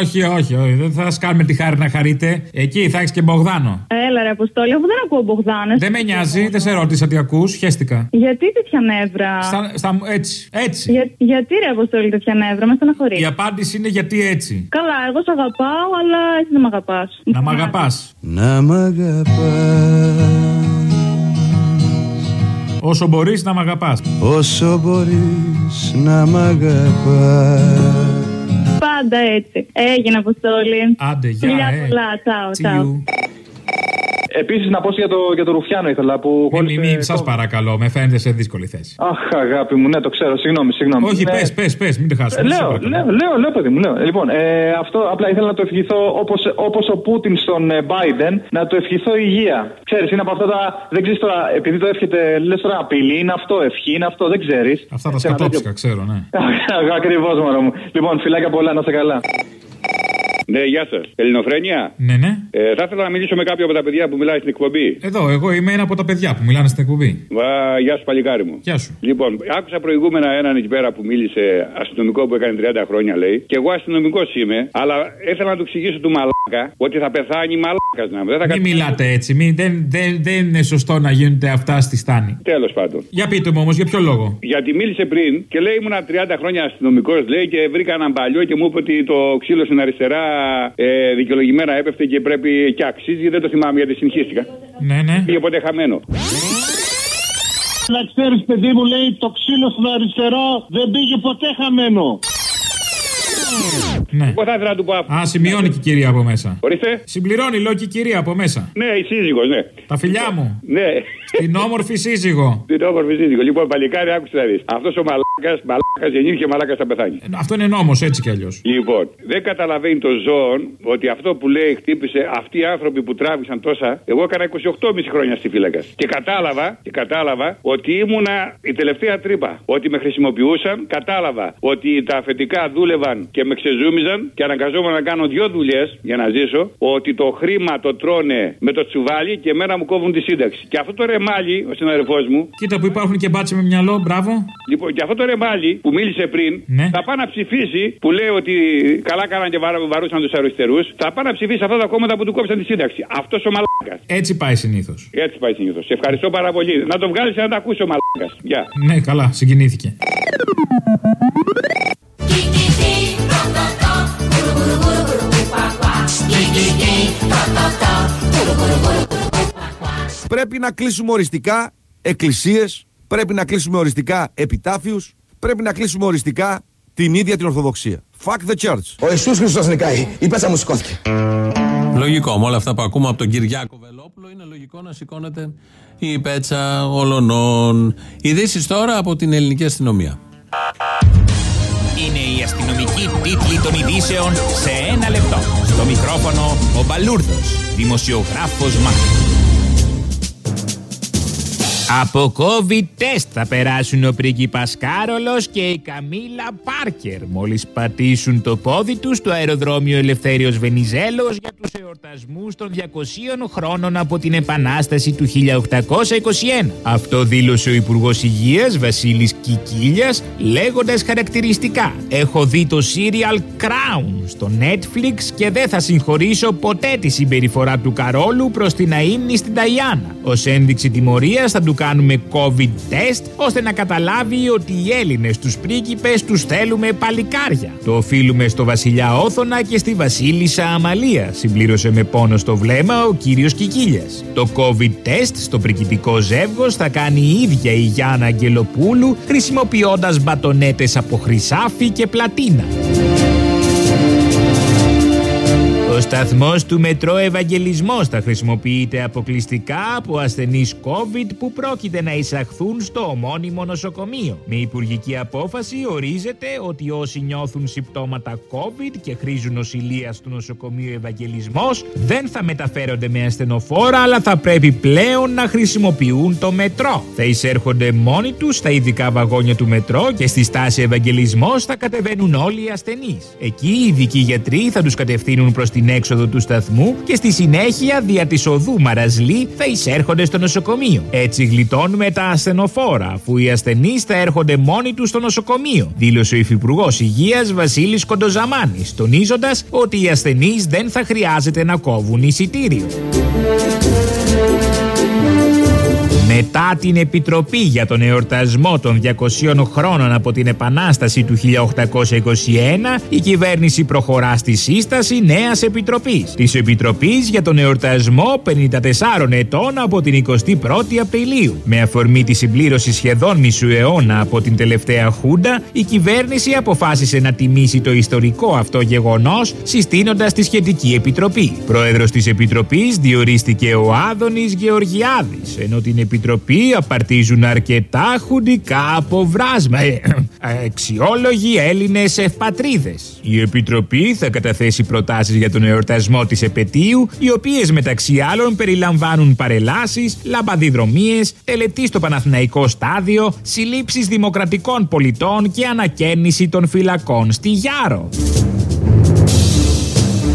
Όχι, όχι, όχι. Δεν θα σας κάνουμε τη χάρη να χαρείτε. Εκεί θα έχεις και Μπογδάνο. Έλα, ρε Αποστόλη, αφού δεν ακούω Μπογδάνε. Δεν με νοιάζει, δεν σε ρώτησα τι ακούς, χαίστηκα. Γιατί τέτοια νεύρα; Στα, στα, έτσι, έτσι. Για, γιατί ρε Αποστόλη τέτοια νεύρα, με στεναχωρείς. Η απάντηση είναι γιατί έτσι. Καλά, εγώ σ' αγαπάω, αλλά εσύ δεν με αγαπάς. Να μ' αγαπάς. Να μ' Όσο μπορείς να μ' αγαπάς. Όσο μπορείς να μ' αγαπάς Πάντα έτσι. Έγινε Αποστόλη. Άντε, γεια, Φιλιά ε. πολλά, τσάω, See τσάω. You. Επίσης, να πω για το, για το Ρουφιάνο ήθελα που. Μη, κόλλησε μη, το- σας παρακαλώ, με φαίνεται σε δύσκολη θέση. Αχ, αγάπη μου, ναι, το ξέρω, συγγνώμη, συγγνώμη. Όχι, Ναι. πες, πες, πες, μην τη χάσουμε. Ε, σε Λέω, παρακαλώ. λέω, λέω, λέω, παιδί μου, λέω. Λοιπόν, ε, αυτό απλά ήθελα να το ευχηθώ όπως όπως ο Πούτιν στον ε, Biden, να το ευχηθώ υγεία. Ξέρεις, είναι από αυτά τα. Δεν ξέρεις τώρα, επειδή το εύχεται, λες τώρα απειλή, είναι αυτό, ευχή, είναι αυτό, δεν ξέρεις. Αυτά τα σκατόψικα, ξέρω, ναι. Ακριβώς, μωρό μου. Λοιπόν, φιλάκια πολλά, να σε καλά. Ναι, γεια σας. Ελληνοφρένια. Ναι, ναι. Ε, θα ήθελα να μιλήσω με κάποιο από τα παιδιά που μιλάει στην εκπομπή. Εδώ, εγώ είμαι ένα από τα παιδιά που μιλάνε στην εκπομπή. Βα, γεια σου, παλικάρι μου. Γεια σου. Λοιπόν, άκουσα προηγούμενα έναν εκεί πέρα που μίλησε αστυνομικό που έκανε 30 χρόνια, λέει. Και εγώ αστυνομικός είμαι, αλλά ήθελα να του εξηγήσω του μαλάκα ότι θα πεθάνει μαλάκας να μου. Δεν θα Μην κα- μιλάτε έτσι, μην, δεν, δεν, δεν είναι σωστό να γίνονται αυτά στη στάνη. Τέλος πάντων. Για πείτε μου όμως, για ποιο λόγο; Γιατί μίλησε πριν και λέει ήμουνα 30 χρόνια αστυνομικός, λέει και βρήκα έναν παλιό και μου είπε ότι το ξύλο στην αριστερά ε, δικαιολογημένα έπεφτε και πρέπει και αξίζει. Δεν το θυμάμαι γιατί συγχύστηκα. Ναι, ναι. Πήγε ποτέ χαμένο. Να ξέρεις, παιδί μου, λέει το ξύλο στον αριστερό δεν πήγε ποτέ χαμένο. Ναι. Εγώ θα ήθελα να του πω αυτό. Α, σημειώνει και η κυρία από μέσα. Ορίστε. Συμπληρώνει, λέω και η κυρία από μέσα. Ναι, η σύζυγος, ναι. Τα φιλιά μου. Ναι. Την όμορφη σύζυγο. Την όμορφη σύζυγο. Λοιπόν, παλικάρι, άκουσε να δεις. Αυτός ο μαλάκας, μαλάκας γεννήθηκε, μαλάκας θα πεθάνει. Αυτό είναι νόμος έτσι κι αλλιώς. Λοιπόν, δεν καταλαβαίνει το ζώον ότι αυτό που λέει χτύπησε αυτοί οι άνθρωποι που τράβηξαν τόσα. Εγώ έκανα 28,5 χρόνια στη φύλακα. Και κατάλαβα, και κατάλαβα ότι ήμουνα η τελευταία τρύπα. Ότι με χρησιμοποιούσαν, κατάλαβα ότι τα αφεντικά δούλευαν και με ξεζούμιζαν και αναγκαζόμουν να κάνω δύο δουλειές για να ζήσω. Ότι το χρήμα το τρώνε με το τσουβάλι και εμένα μου κόβουν τη σύνταξη. Και αυτό το ρεμάλι, ο συναδελφός μου, Κοίτα που υπάρχουν και μπάτσε με μυαλό, μπράβο. Λοιπόν, και αυτό το ρεμάλι που μίλησε πριν Ναι. θα πάει να ψηφίσει, που λέει ότι καλά κάναν και βαρ- βαρούσαν τους αριστερούς, θα πάει να ψηφίσει αυτά τα κόμματα που του κόψαν τη σύνταξη. Αυτός ο μαλάκας. Έτσι πάει συνήθως. Έτσι πάει συνήθως. Σε ευχαριστώ πάρα πολύ. Να το βγάλεις να το ακούσει ο μαλάκας. Γεια. Ναι, καλά, συγκινήθηκε. Πρέπει να κλείσουμε οριστικά εκκλησίες, πρέπει να κλείσουμε οριστικά επιτάφιους, πρέπει να κλείσουμε οριστικά την ίδια την Ορθοδοξία. Fuck the church. Ο Ιησούς Χριστός νικάει. Η πέτσα μου σηκώθηκε. Λογικό. Με όλα αυτά που ακούμε από τον Κυριάκο Βελόπουλο είναι λογικό να σηκώνεται η πέτσα ολονών. Ειδήσεις τώρα από την ελληνική αστυνομία. Είναι η αστυνομική τίτλη των ειδήσεων σε ένα λεπτό. Στο μικρόφωνο ο Μπαλούρδος, δημοσιογράφος Μάρκος. Από COVID τεστ θα περάσουν ο πρίγκιπας Κάρολος και η Καμίλα Πάρκερ μόλις πατήσουν το πόδι τους στο αεροδρόμιο Ελευθέριος Βενιζέλος για τους εορτασμούς των 200 χρόνων από την Επανάσταση του 1821. Αυτό δήλωσε ο Υπουργός Υγείας Βασίλης Κικίλιας λέγοντας χαρακτηριστικά «Έχω δει το serial Crown στο Netflix και δεν θα συγχωρήσω ποτέ τη συμπεριφορά του Καρόλου προς την αείμνη στην Ταϊάννα. Ως ένδειξη τιμωρίας θα του κάνουμε COVID test ώστε να καταλάβει ότι οι Έλληνες τους πρίγκιπες τους θέλουμε παλικάρια. Το οφείλουμε στο βασιλιά Όθωνα και στη βασίλισσα Αμαλία, συμπλήρωσε με πόνο στο βλέμμα ο κύριος Κικίλιας. Το COVID test στο πριγκιπικό ζεύγος θα κάνει η ίδια η Γιάννα Αγγελοπούλου χρησιμοποιώντας μπατονέτες από χρυσάφι και πλατίνα. Ο σταθμός του μετρό Ευαγγελισμός θα χρησιμοποιείται αποκλειστικά από ασθενείς COVID που πρόκειται να εισαχθούν στο ομώνυμο νοσοκομείο. Με υπουργική απόφαση ορίζεται ότι όσοι νιώθουν συμπτώματα COVID και χρήζουν νοσηλεία στο νοσοκομείο Ευαγγελισμός δεν θα μεταφέρονται με ασθενοφόρα αλλά θα πρέπει πλέον να χρησιμοποιούν το μετρό. Θα εισέρχονται μόνοι τους στα ειδικά βαγόνια του μετρό και στη στάση Ευαγγελισμός θα κατεβαίνουν όλοι οι ασθενείς. Εκεί οι ειδικοί γιατροί θα τους κατευθύνουν προς την την έξοδο του σταθμού και στη συνέχεια δια της οδού Μαραζλή θα εισέρχονται στο νοσοκομείο. Έτσι γλιτώνουμε τα ασθενοφόρα, αφού οι ασθενείς θα έρχονται μόνοι τους στο νοσοκομείο, δήλωσε ο Υφυπουργός Υγείας Βασίλης Κοντοζαμάνης, τονίζοντας ότι οι ασθενείς δεν θα χρειάζεται να κόβουν εισιτήριο. Μετά την Επιτροπή για τον εορτασμό των 200 χρόνων από την Επανάσταση του 1821, η κυβέρνηση προχωρά στη σύσταση νέας επιτροπής. Της Επιτροπής για τον εορτασμό 54 ετών από την 21η Απριλίου. Με αφορμή τη συμπλήρωση σχεδόν μισού αιώνα από την τελευταία Χούντα, η κυβέρνηση αποφάσισε να τιμήσει το ιστορικό αυτό γεγονός, συστήνοντας τη σχετική επιτροπή. Πρόεδρος της Επιτροπής διορίστηκε ο Άδωνης Γεωργιάδης, ενώ την Επιτροπή απαρτίζουν αρκετά χουντικά αποβράσμα. ε, Αξιόλογοι Έλληνες ευπατρίδες. Η Επιτροπή θα καταθέσει προτάσεις για τον εορτασμό της επαιτίου, οι οποίες μεταξύ άλλων περιλαμβάνουν παρελάσεις, λαμπαδιδρομίες, τελετή στο Παναθηναϊκό στάδιο, συλλήψεις δημοκρατικών πολιτών και ανακαίνιση των φυλακών στη Γιάρο.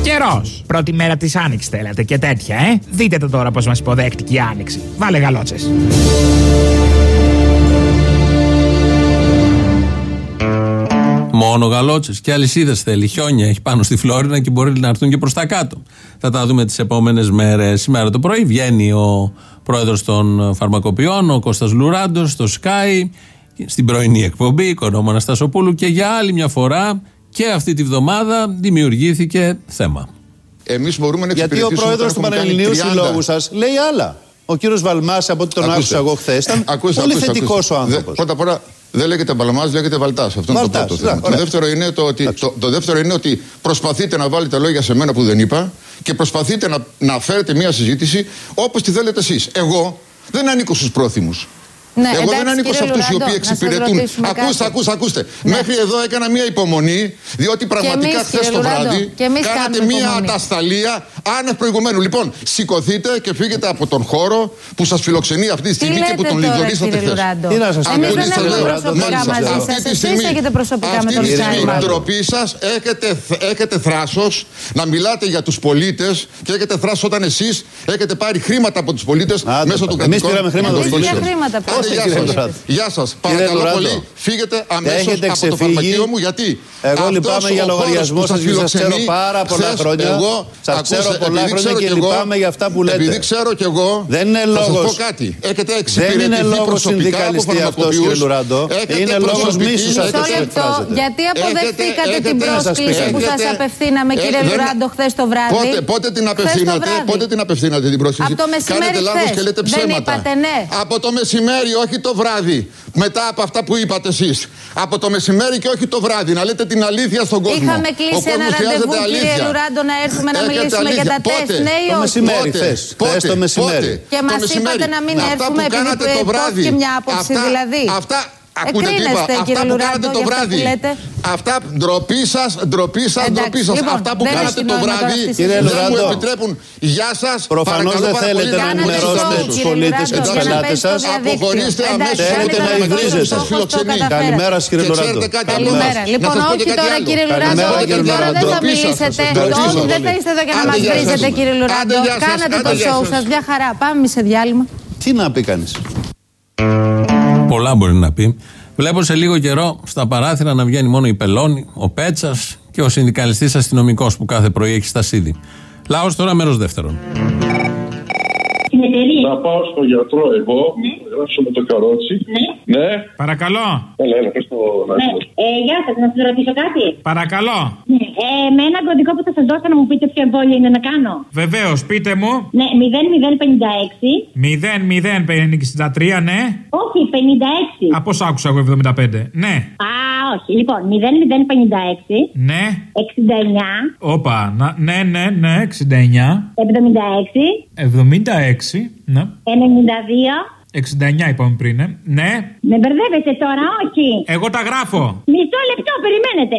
Καιρός. Πρώτη μέρα της Άνοιξης θέλατε και τέτοια, ε; Δείτε το τώρα πώς μας υποδέχτηκε η Άνοιξη. Βάλε γαλότσες. Μόνο γαλότσες και αλυσίδες θέλει. Χιόνια έχει πάνω στη Φλόρινα και μπορεί να έρθουν και προς τα κάτω. Θα τα δούμε τις επόμενες μέρες. Σήμερα το πρωί βγαίνει ο πρόεδρος των φαρμακοποιών, ο Κώστας Λουράντος, στο Sky, στην πρωινή εκπομπή, οικονόμο Αναστασοπούλου και για άλλη μια φορά και αυτή τη βδομάδα δημιουργήθηκε θέμα. Εμείς μπορούμε να Γιατί ο εξυπηρετήσουμε πρόεδρος όταν του έχουμε κάνει Πανελληνίου 30. Συλλόγου σας λέει άλλα. Ο κύριος Βαλμάς, από ό,τι τον Ακούστε. άκουσα εγώ χθες, ήταν Ακούστε, πολύ ακούστε, θετικός ακούστε. ο άνθρωπος. Δε- Πρώτα απ' όλα δεν λέγεται Μπαλμά, λέγεται Βαλτάς. Αυτό είναι το Βαλτάς, πρώτο ναι, θέμα. Το ωραία. δεύτερο, είναι το, ότι, το, το δεύτερο είναι ότι προσπαθείτε να βάλετε λόγια σε μένα που δεν είπα και προσπαθείτε να, να φέρετε μια συζήτηση όπως τη θέλετε εσείς. Εγώ δεν ανήκω στους πρόθυμους. Ναι, Εγώ εντάξει, δεν ανήκω σε κύριε αυτούς οι Λουράντο, οποίοι να σας εξυπηρετούν. ρωτήσουμε Ακούστε, κάτι. ακούστε, ακούστε. Ναι. Μέχρι εδώ έκανα μια υπομονή, διότι πραγματικά εμείς, χθες κύριε το Λουράντο, βράδυ και εμείς κάνατε κάνουμε μια υπομονή. ατασταλία άνευ προηγουμένου. Λοιπόν, σηκωθείτε και φύγετε από τον χώρο που σας φιλοξενεί αυτή τη Τι στιγμή και που λέτε τον τώρα, λιδωρήσατε κύριε χθες. Λουράντο. Τι να σας Εμείς Ακούτε, δεν σας έχουμε λέω. προσωπικά Μάλιστα. μαζί Αυτή σας. τη Εσείς στιγμή- έχετε προσωπικά με αυτή τον τη στιγμή Sky. η ντροπή σας έχετε, έχετε θράσος να μιλάτε για τους πολίτες και έχετε θράσος όταν εσείς έχετε πάρει χρήματα από τους πολίτες μέσω των Εμείς κρατικών πήραμε χρήματα από τους ενεργητικών. Πολίτες. χρήματα Άντε, πήρατε, γεια κύριε σας. Λουράντο. Γεια σας. Κύριε Παρακαλώ Λουράντο. πολύ, φύγετε αμέσως Έχετε από το ξεφύγει. φαρμακείο μου γιατί. Εγώ αυτός λυπάμαι για ο χώρος λογαριασμό που σας, γιατί σας ξέρω φιλοξενεί, πάρα πολλά χθες χρόνια. Εγώ, Σας ακούστε, ξέρω πολλά επειδή χρόνια ξέρω και κι εγώ- λυπάμαι για αυτά που λέτε. Επειδή ξέρω κι εγώ. Δεν είναι θα σας λόγος- πω κάτι. Έχετε Δεν εξυπηρετηθεί είναι λόγος προσωπικά από συνδικαλιστή αυτός, φαρμακοποιούς. κύριε Λουράντο. Έχετε Είναι λόγος προσωπική- μίσους Μισό αυτός που λεπτό, εκφράζετε. γιατί αποδεχθήκατε Έχετε- την έχετε- πρόσκληση που σας έχετε- απευθύναμε, κύριε Ε, δεν- Λουράντο, χθες το βράδυ; Πότε, πότε την Χθες το απευθύνατε, βράδυ. πότε την απευθύνατε την πρόσκληση; Από το μεσημέρι Κάνετε λάθος χθες. και λέτε Δεν ψέματα. είπατε ναι. Από το μεσημέρι, όχι το βράδυ. Μετά από αυτά που είπατε εσείς. Από το μεσημέρι και όχι το βράδυ. Να λέτε την αλήθεια στον κόσμο. Είχαμε Ο κλείσει ένα κόσμος ραντεβού, χρειάζεται κύριε αλήθεια. Λουράντο, να έρθουμε να Έχετε μιλήσουμε για τα αλήθεια. τεστ, Πότε; ναι ή Το όχι; μεσημέρι Πότε; θες. Πότε; Θες το μεσημέρι. Πότε; Και Το μας μεσημέρι. είπατε να μην Αυτά έρθουμε που επειδή κάνατε το υπόθηκε βράδυ. μια άποψη Αυτά- δηλαδή. Αυτά Ακούτε τι είπα. Εκρίνεστε, Αυτά κύριε που Λουράντο, κάνατε το για αυτά που βράδυ. λέτε; Αυτά ντροπή σας, ντροπή σας, Εντάξει, ντροπή σας. λοιπόν, Αυτά που δεν κάνατε έχει το νόημα τώρα βράδυ αυτή η Κύριε δεν μου Λουράντο, επιτρέπουν. Γεια σας. Προφανώς δεν θέλετε να ενημερώσετε τους πολίτες και τους πελάτες σας. Αποχωρήστε αμέσω. Θέλετε να υβρίζετε. Καλημέρα σας, κύριε Λουράντο. Καλημέρα. Λοιπόν, όχι τώρα κύριε Λουράντο, Καλημέρα, όχι κύριε τώρα Λουράντο. δεν θα Ντροπή σας, μιλήσετε. ντροπή σας Όχι, δεν πολύ. θα είστε εδώ για να Άντε, μας γεια σας. βρίζετε κύριε Λουράντο. Άντε, γεια σας. Κάνατε Άντε, το γεια show σας. σας, μια χαρά. Πάμε σε διάλειμμα. Τι να πει κανείς. Πολλά μπορεί να πει. Βλέπω σε λίγο καιρό στα παράθυρα να βγαίνει μόνο η Πελώνη, ο Πέτσας και ο συνδικαλιστής αστυνομικός που κάθε πρωί έχει στα σίδη. Λαό τώρα, μέρος δεύτερον. Να πάω στο γιατρό εγώ, να γράψω με το καρότσι. Ναι. Παρακαλώ. Έλα, έλα, πες το να Ναι. Ε, γεια σας, να σας ρωτήσω κάτι. Παρακαλώ. Ναι. Ε, με ένα κωδικό που θα σας δώσω να μου πείτε ποιο εμβόλιο είναι να κάνω. Βεβαίως, πείτε μου. Ναι, 0056. 0063, ναι. Όχι, 56. Α, πώ άκουσα εγώ 75. Ναι. Α, όχι. Λοιπόν, 0056. Ναι. 69. Όπα. Να, ναι, ναι, ναι. 69. 76. 76. Ναι. 92. 69 είπαμε πριν. ε. Ναι. Με μπερδεύετε τώρα, όχι. Εγώ τα γράφω. Μισό λεπτό, περιμένετε.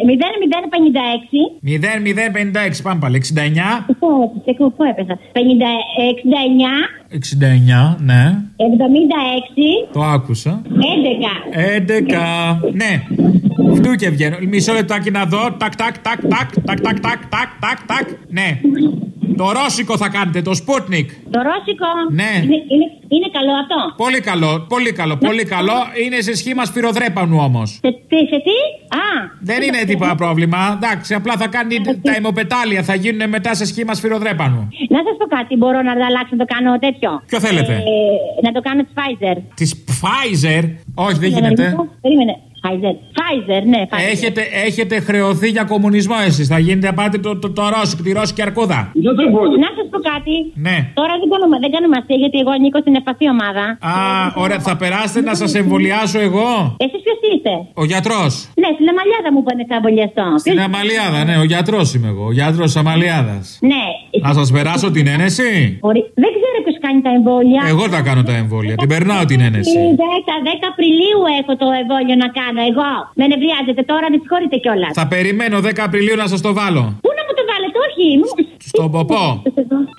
0056. 0056. Πάμε πάλι. 69. Πού έπεσε, πού έπεσα. 50, 69. 69. Ναι. 76. Το άκουσα. 11. 11. Ναι. Φτού και βγαίνω. Μισό λεπτάκι να δω. Τάκ, τάκ, τάκ, τάκ, τάκ, τάκ, τάκ, τάκ, τάκ, τάκ. Ναι. Το ρώσικο θα κάνετε, το Sputnik. Το ρώσικο; Ναι. Είναι, είναι, είναι καλό αυτό; Πολύ καλό, πολύ καλό, πολύ καλό. Είναι σε σχήμα σφυροδρέπανου όμως. Σε τι, σε τι; Α. Δεν είναι τίποτα πρόβλημα. Εντάξει, απλά θα κάνει τα αιμοπετάλια, θα γίνουν μετά σε σχήμα σφυροδρέπανου. Να σας πω κάτι, μπορώ να αλλάξω να το κάνω τέτοιο; Ποιο θέλετε; Ε, να το κάνω της Pfizer. Της Pfizer; Όχι, δεν Ναι, γίνεται. ναι, Περίμενε. Pfizer. Pfizer, ναι, Pfizer. Έχετε, έχετε χρεωθεί για κομμουνισμό εσείς. Θα γίνετε να πάτε το, το, το, ρώσικο, τη ρώσικη αρκούδα. Να σας πω κάτι. Ναι. Τώρα δεν κάνουμε, δεν κάνουμε αστεία γιατί εγώ ανήκω στην ευπαθή ομάδα. Α, ωραία, θα περάσετε να σας εμβολιάσω εγώ. Εσείς ποιος είστε; Ο γιατρός. Ναι, στην Αμαλιάδα μου είπανε θα εμβολιαστώ. Στην Ποιος- Αμαλιάδα, ναι, ο γιατρός είμαι εγώ. Ο γιατρός Αμαλιάδας. Ναι. Να σας περάσω την ένεση. Μπορεί- Δεν ξέρω ποιος κάνει τα εμβόλια; Εγώ τα κάνω τα εμβόλια. Την περνάω την ένεση. Τη 10, 10 Απριλίου έχω το εμβόλιο να κάνω εγώ. Με νευριάζετε τώρα, με συγχωρείτε κιόλας. Θα περιμένω 10 Απριλίου να σας το βάλω. Πού να μου το βάλετε, όχι. Στον ποπό.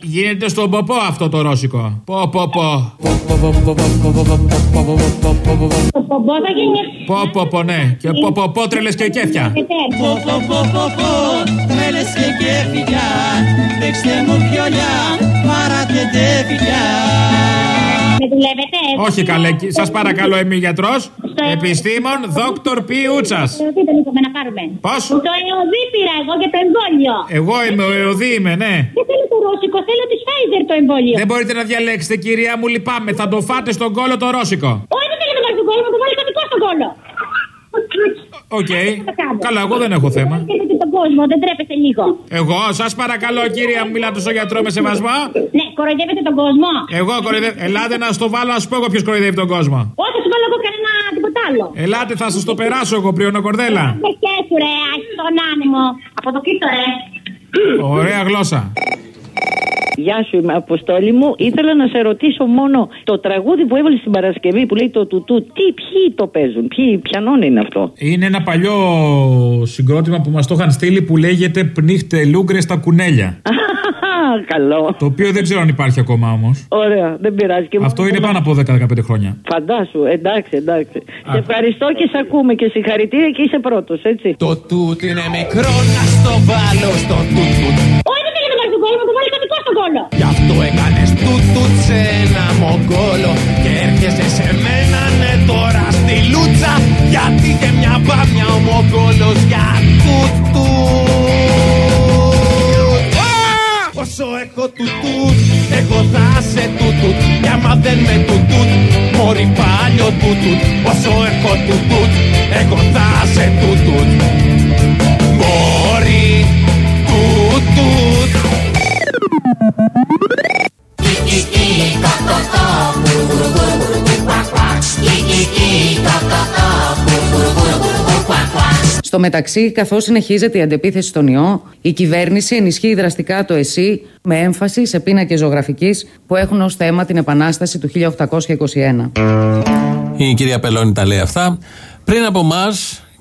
Γίνεται στον ποπό αυτό το ρώσικο. Πο, πο, πο. Πο, πο, πο, ναι. Και πο, πο, πο, τρελες και κέφια. Πο, πο, πο, πο, πο, τρελες και κέφια. Δείξτε μου πιολιά, παρά και τέφια. Με δουλεύετε, ε? Όχι καλέ, σα παρακαλώ, είμαι γιατρό. Επιστήμον, δόκτωρ Πιούτσα. Το εωδή δεν είπαμε να πάρουμε. Πώς? Το εωδή πήρα εγώ για το εμβόλιο. Εγώ είμαι ο Εωδή, είμαι, ναι. Δεν θέλω το ρώσικο, θέλω τη Pfizer το εμβόλιο. Δεν μπορείτε να διαλέξετε, κυρία μου, λυπάμαι. Θα το φάτε στον κόλο το ρώσικο. Όχι, δεν θέλω να το βάλει στον κόλλο, να το βάλει κατοικό στον κόλλο. Οκ. Καλά, εγώ δεν έχω θέμα. Κοροϊδεύετε τον κόσμο, δεν τρέπεστε λίγο. Εγώ, σας παρακαλώ, κυρία μου, μιλάτε στο γιατρό με σεβασμό. Ναι, κοροϊδεύετε τον κόσμο. Εγώ κοροϊδεύω. Ελάτε να στο βάλω, να σου πω εγώ ποιος κοροϊδεύει τον κόσμο. Όχι, θα σου βάλω εγώ κανένα τίποτα άλλο. Ελάτε, θα σας το περάσω εγώ, κορδέλα. Με κέσου ρε, άχι τον άνεμο. Από το κοίτο ρε. Ωραία γλώσσα. Γεια σου, είμαι Αποστόλη μου. Ήθελα να σε ρωτήσω μόνο το τραγούδι που έβαλες στην Παρασκευή που λέει το τουτού. Τι, ποιοι το παίζουν, ποιοι, ποιανών είναι αυτό; Είναι ένα παλιό συγκρότημα που μας το είχαν στείλει που λέγεται Πνίχτε Λούγκρες στα κουνέλια. Καλό. Το οποίο δεν ξέρω αν υπάρχει ακόμα όμως. Ωραία, δεν πειράζει. Και Αυτό μου- είναι πάνω από 10-15 χρόνια. Φαντάσου, εντάξει, εντάξει. Σε ευχαριστώ και σε ακούμε και συγχαρητήρια και είσαι πρώτος, έτσι. Το τούτ είναι μικρό να στο βάλω στο τούτ κόλλο. Γι' αυτό έκανες. Τούτ τούτ σε ένα μογκόλο Και έρχεσαι σε μένα ναι τώρα στη λούτσα. Γιατί και μια μπάμια ο μογκόλος για τούτ τούτ Α! Όσο έχω τούτ τούτ εγώ θα σε τούτ τούτ Κι άμα δεν με τούτ τούτ μωρή πάλιο τούτ τούτ Όσο έχω τούτ τούτ εγώ θα σε τούτ τούτ Μωρή τούτ Στο μεταξύ, καθώς συνεχίζεται η αντεπίθεση στον ιό, η κυβέρνηση ενισχύει δραστικά το ΕΣΥ με έμφαση σε πίνακες ζωγραφικής που έχουν ως θέμα την Επανάσταση του 1821. Η κυρία Πελώνη τα λέει αυτά. Πριν από εμά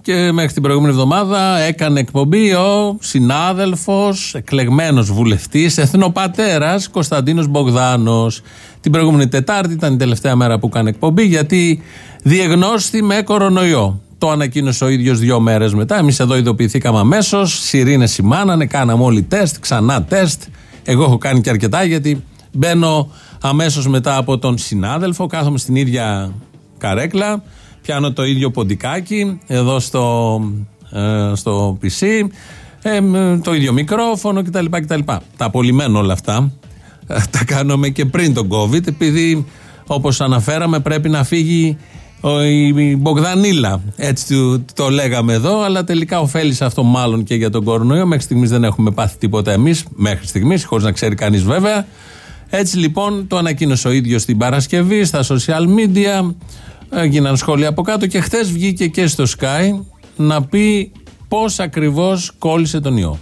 και μέχρι την προηγούμενη εβδομάδα έκανε εκπομπή ο συνάδελφος, εκλεγμένος βουλευτής, εθνοπατέρας Κωνσταντίνος Μπογδάνος. Την προηγούμενη Τετάρτη ήταν η τελευταία μέρα που έκανε εκπομπή γιατί διεγνώστη με κορονοϊό. Το ανακοίνωσε ο ίδιος δύο μέρες μετά. Εμείς εδώ ειδοποιηθήκαμε αμέσως. Σιρήνες σημάνανε, κάναμε όλοι τεστ, ξανά τεστ. Εγώ έχω κάνει και αρκετά γιατί μπαίνω αμέσως μετά από τον συνάδελφο, κάθομαι στην ίδια καρέκλα, πιάνω το ίδιο ποντικάκι εδώ στο, ε, στο PC, ε, μ, το ίδιο μικρόφωνο κτλ. κτλ. Τα απολυμμένω όλα αυτά. Ε, Τα κάνουμε και πριν τον COVID, επειδή όπως αναφέραμε πρέπει να φύγει ο, η Μπογδανίλα. Έτσι το, το λέγαμε εδώ, αλλά τελικά ωφέλησε αυτό μάλλον και για τον κορονοϊό. Μέχρι στιγμής δεν έχουμε πάθει τίποτα εμείς, μέχρι στιγμής, χωρίς να ξέρει κανείς βέβαια. Έτσι λοιπόν το ανακοίνωσε ο ίδιος την Παρασκευή στα social media. Έγιναν σχόλια από κάτω και χθες βγήκε και στο Sky να πει πώς ακριβώς κόλλησε τον ιό.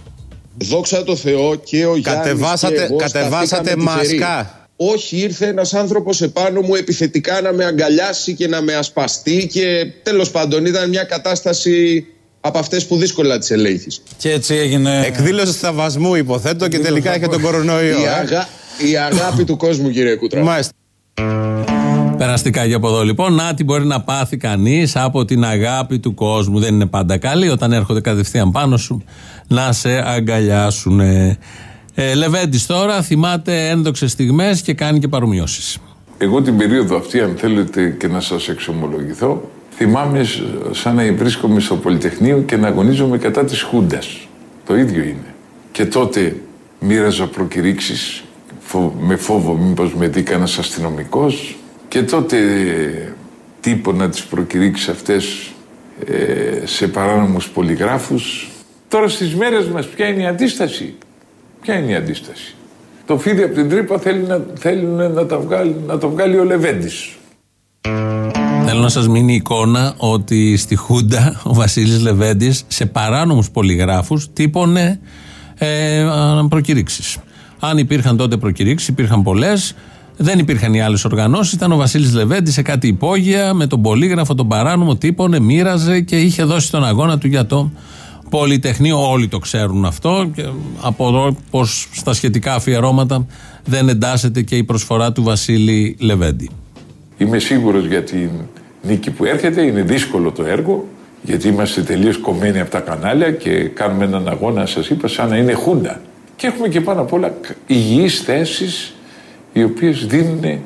Δόξα τω Θεώ και ο Κατεβάσατε- Γιάννης και εγώ κατεβάσατε σταθήκαμε τυχεροί. μάσκα. Όχι, ήρθε ένας άνθρωπος επάνω μου επιθετικά να με αγκαλιάσει και να με ασπαστεί και τέλος πάντων ήταν μια κατάσταση από αυτές που δύσκολα τις ελέγχεις. Και έτσι έγινε. Εκδήλωση θαυμασμού, υποθέτω, και τελικά είχε τον κορονοϊό. Η, ε. αγα... η αγάπη του κόσμου κύριε Κούτρα. Μάλιστα. Περαστικά για από εδώ λοιπόν. Να τι μπορεί να πάθει κανείς από την αγάπη του κόσμου. Δεν είναι πάντα καλή όταν έρχονται κατευθείαν πάνω σου να σε αγκαλιάσουν. Ε, Λεβέντης τώρα θυμάται ένδοξες στιγμές και κάνει και παρομοιώσεις. Εγώ την περίοδο αυτή, αν θέλετε και να σας εξομολογηθώ, θυμάμαι σ- σαν να βρίσκομαι στο Πολυτεχνείο και να αγωνίζομαι κατά της Χούντας. Το ίδιο είναι. Και τότε μοίραζα προκηρύξεις φο- με φόβο μήπως με δει κανένας αστυνομικός και τότε τύπονα τις προκηρύξεις αυτές ε, σε παράνομους πολυγράφους. Τώρα στις μέρες μας ποια είναι η αντίσταση; Ποια είναι η αντίσταση; Το φίδι από την τρύπα θέλει να, θέλει να, τα βγάλει, να το βγάλει ο Λεβέντης. Θέλω να σας μείνει η εικόνα ότι στη Χούντα ο Βασίλης Λεβέντης σε παράνομους πολυγράφους τύπωνε ε, προκηρύξεις. Αν υπήρχαν τότε προκηρύξεις, υπήρχαν πολλές. Δεν υπήρχαν οι άλλες οργανώσεις. Ήταν ο Βασίλης Λεβέντης σε κάτι υπόγεια με τον πολύγραφο, τον παράνομο, τύπωνε, μοίραζε και είχε δώσει τον αγώνα του για το Πολυτεχνείο. Όλοι το ξέρουν αυτό. Και από εδώ, πως στα σχετικά αφιερώματα δεν εντάσσεται και η προσφορά του Βασίλη Λεβέντη. Είμαι σίγουρος για την νίκη που έρχεται. Είναι δύσκολο το έργο, γιατί είμαστε τελείως κομμένοι από τα κανάλια και κάνουμε έναν αγώνα, σας είπα, σαν να είναι χούντα. Και έχουμε και πάνω απ' όλα υγιείς θέσεις, οι οποίες δίνουν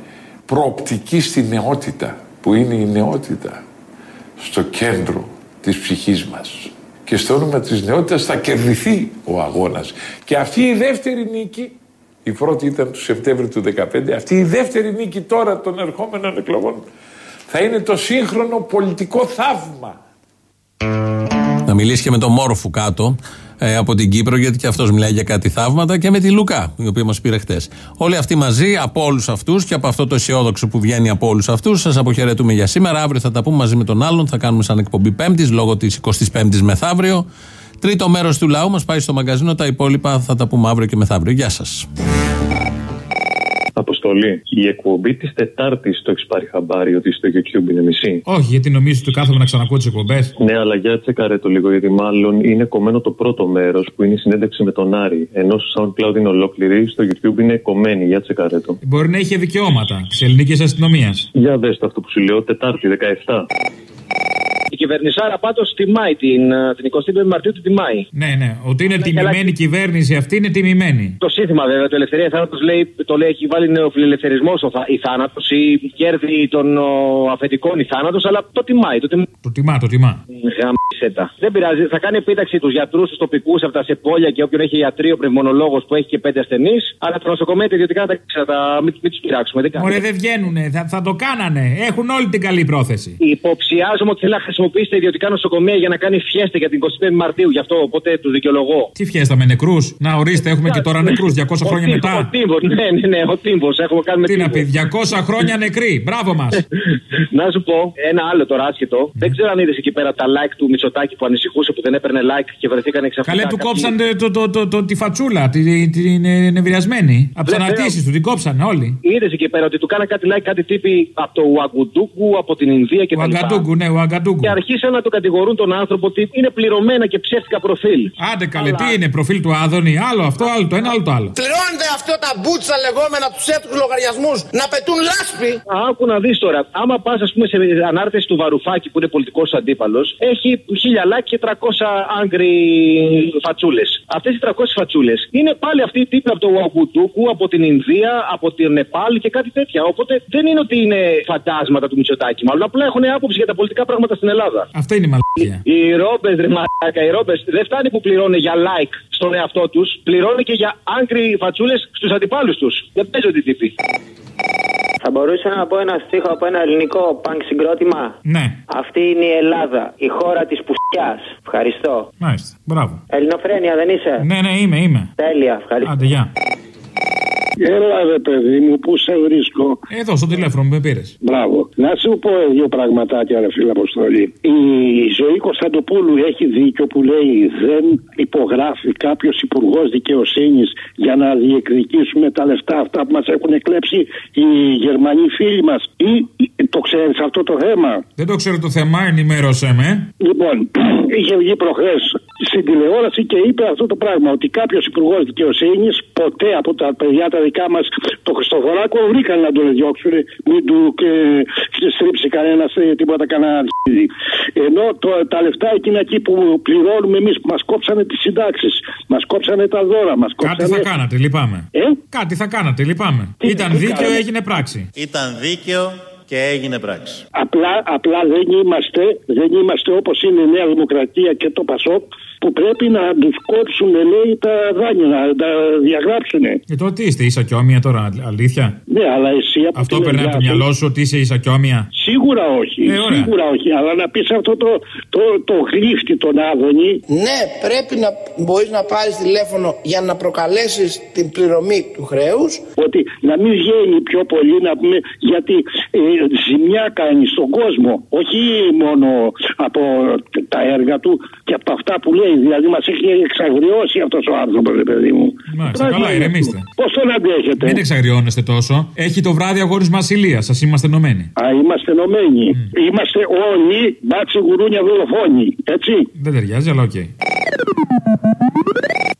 προοπτική στη νεότητα, που είναι η νεότητα στο κέντρο της ψυχής μας. Και στο όνομα της νεότητας θα κερδιθεί ο αγώνας. Και αυτή η δεύτερη νίκη, η πρώτη ήταν του Σεπτέμβρη του 2015, αυτή η δεύτερη νίκη τώρα των ερχόμενων εκλογών θα είναι το σύγχρονο πολιτικό θαύμα. Να μιλήσεις και με τον Μόρφου κάτω ε, από την Κύπρο, γιατί και αυτός μιλάει για κάτι θαύματα, και με τη Λουκά, η οποία μας πήρε χτες. Όλοι αυτοί μαζί, από όλους αυτούς και από αυτό το αισιόδοξο που βγαίνει από όλους αυτούς, σας αποχαιρετούμε για σήμερα. Αύριο θα τα πούμε μαζί με τον άλλον. Θα κάνουμε σαν εκπομπή Πέμπτης, λόγω της 25η μεθαύριο. Τρίτο μέρος του λαού μας πάει στο μαγκαζίνο. Τα υπόλοιπα θα τα πούμε αύριο και μεθαύριο. Γεια σας. Αποστολή. Η εκπομπή της Τετάρτης το έχεις πάρει χαμπάρι ότι στο YouTube είναι μισή. Όχι, γιατί νομίζω ότι κάθομαι να ξανακούω τις εκπομπές; Ναι, αλλά για τσεκαρέ το λίγο, γιατί μάλλον είναι κομμένο το πρώτο μέρος που είναι η συνέντευξη με τον Άρη. Ενώ στο SoundCloud είναι ολόκληρη, στο YouTube είναι κομμένη. Για τσεκαρέ το. Μπορεί να είχε δικαιώματα της ελληνικής αστυνομίας. Για δέστε αυτό που σου λέω, Τετάρτη 17. Η κυβερνησάρα πάντως τιμάει την, ε, την 25η Μαρτίου, την τιμάει. Ναι, ναι. Ότι είναι τιμημένη η κυβέρνηση αυτή είναι τιμημένη. Το σύνθημα βέβαια, το Ελευθερία Θάνατος λέει, το λέει, έχει βάλει νεοφιλελευθερισμός η θάνατος ή κέρδη των ο, αφεντικών η θάνατος, αλλά το τιμάει. Το τιμάει. Το τιμά, το τιμά. Γαμίσετα. Δεν πειράζει, θα κάνει επίταξη τους γιατρούς, τους τοπικούς από τα σεπόλια και όποιον έχει ιατρείο, πνευμονολόγος που έχει και πέντε ασθενείς. Αλλά τα νοσοκομεία τα ιδιωτικά τα, τα, τα μην, μην τους πειράξουμε. Δεν Μωρέ, κάνουμε. δεν βγαίνουνε. Θα, θα το κάνανε. Έχουν όλη την καλή πρόθεση. Υποψιάζομαι ότι θέλει να χρησιμοποιήσει τα ιδιωτικά νοσοκομεία για να κάνει φιέστα για την 25η Μαρτίου. Γι' αυτό οπότε τους δικαιολογώ. Τι φιέστα με νεκρούς; Να ορίστε, έχουμε και τώρα νεκρούς 200 χρόνια Ο μετά. τύμβο, ναι, ναι, ναι, ο τύμβο. Έχουμε κάνει με Τι να τύμβο. πει, 200 χρόνια νεκροί. Μπράβο μας. Να σου πω ένα άλλο τώρα άσχετο. Δεν ξέρω αν είδες εκεί πέρα τα like του Μητσοτάκη που ανησυχούσε που δεν έπαιρνε like και βρεθήκαν ξαφνικά. Καλέ του κάποιοι- κόψαν το, το, το, το, τη φατσούλα, τη- την ε, νευριασμένη. Από τις Βέβαια. αναρτήσεις του, την κόψανε όλοι. Είδες εκεί πέρα ότι του κάνα κάτι like, κάτι τύποι από το Ουαγκουντούκου, από την Ινδία και Ο τα λοιπά. Αγκαντούγκου, ναι, ο Αγκαντούγκου. Και αρχίσαν να το κατηγορούν τον άνθρωπο ότι είναι πληρωμένα και ψεύτικα προφίλ. Άντε καλέ, τι είναι, προφίλ του Άδωνη. Άλλο αυτό, άλλο το ένα, άλλο το άλλο. Πληρώνετε αυτό τα μπούτσα λεγόμενα τους εύτικου λογαριασμούς να πετούν λάσπη. Άκου να δεις τώρα. Άμα πας, ας πούμε, σε ανάρτηση του Βαρουφάκη που είναι πολιτικός αντίπαλος, έχει χίλια like και 300 άγκρι φατσούλες. Αυτές οι 300 φατσούλες είναι πάλι αυτοί οι τύποι από το Ουαγκουτούκου, από την Ινδία, από την Νεπάλ και κάτι τέτοια. Οπότε δεν είναι ότι είναι φαντάσματα του Μητσοτάκη. Μάλλον απλά έχουν άποψη για τα πολιτικά πράγματα στην Ελλάδα. Αυτό είναι η μαλακία. Οι ρόμπες, ρε μαλάκα, οι ρόμπες δεν φτάνει που πληρώνουν για like στον εαυτό τους, πληρώνουν και για άγκρι φατσούλες στους αντιπάλους τους. Δεν παίζονται οι τύποι. Θα μπορούσα να πω ένα στίχο από ένα ελληνικό πανκ συγκρότημα; Ναι, Αυτή είναι η Ελλάδα, η χώρα της πουσιά. Ευχαριστώ. μάλιστα. Μπράβο. Ελληνοφρένια δεν είσαι; Ναι, ναι, είμαι, είμαι. Τέλεια, ευχαριστώ. Άντε, γεια. Έλα ρε παιδί μου, πού σε βρίσκω; Εδώ στο τηλέφωνο που με πήρες. Μπράβο. Να σου πω δύο πραγματάκια, ρε φίλε Αποστολή. Η ζωή Κωνσταντοπούλου έχει δίκιο που λέει δεν υπογράφει κάποιος υπουργός δικαιοσύνης για να διεκδικήσουμε τα λεφτά αυτά που μας έχουν εκλέψει οι Γερμανοί φίλοι μας. Ή ή- το ξέρεις αυτό το θέμα; Δεν το ξέρω το θέμα, ενημέρωσέ με. Λοιπόν, είχε βγει προχθές στην τηλεόραση και είπε αυτό το πράγμα. Ότι κάποιος υπουργός δικαιοσύνης ποτέ από τα παιδιά τα δικά μας, το Χριστοφοράκο, βρήκαν να τον διώξουν. Μην του και, και στρίψει κανένας τίποτα κανένα αρχίδι. Ενώ το, τα λεφτά εκείνα εκεί που πληρώνουμε εμείς, μας κόψανε τις συντάξεις, μας κόψανε τα δώρα, μας κόψανε. Κάτι θα κάνατε, λυπάμαι. Ε; Κάτι θα κάνατε, λυπάμαι. Ήταν τι δίκαιο, κάναμε; έγινε πράξη. Ήταν δίκαιο και έγινε πράξη. Απλά, απλά δεν είμαστε, δεν είμαστε όπως είναι η Νέα Δημοκρατία και το Πασόκ που πρέπει να τους κόψουν λέει τα δάνεια, να τα διαγράψουν. Και τότε τι είστε, ίσα τώρα, α- αλήθεια; Ναι, αλλά εσύ από Αυτό την περνάει από το μεριά σου- μυαλό σου ότι είσαι ίσα Σίγουρα όχι, Ε, ωραία. σίγουρα όχι. Αλλά να πεις αυτό το, το, το γλύφτη τον Άδωνη. Ναι, πρέπει να μπορείς να πάρεις τηλέφωνο για να προκαλέσεις την πληρωμή του χρέους. Ότι να μην βγαίνει πιο πολύ να πούμε γιατί ε, ζημιά κάνει στον κόσμο. Όχι μόνο από τα έργα του και από αυτά που λέει. Δηλαδή μας έχει εξαγριώσει αυτός ο άνθρωπος, ρε παιδί μου. Μάλιστα, καλά, ηρεμήστε. Πώς τον αντέχετε; Μην εξαγριώνεστε τόσο. Έχει το βράδυ αγόρισμα ασυλία. Σας είμαστε ενωμένοι. Α, είμαστε ενωμένοι. Είμαστε όλοι μπάτσοι γουρούνια δολοφόνοι. Έτσι. Δεν ταιριάζει, αλλά οκ.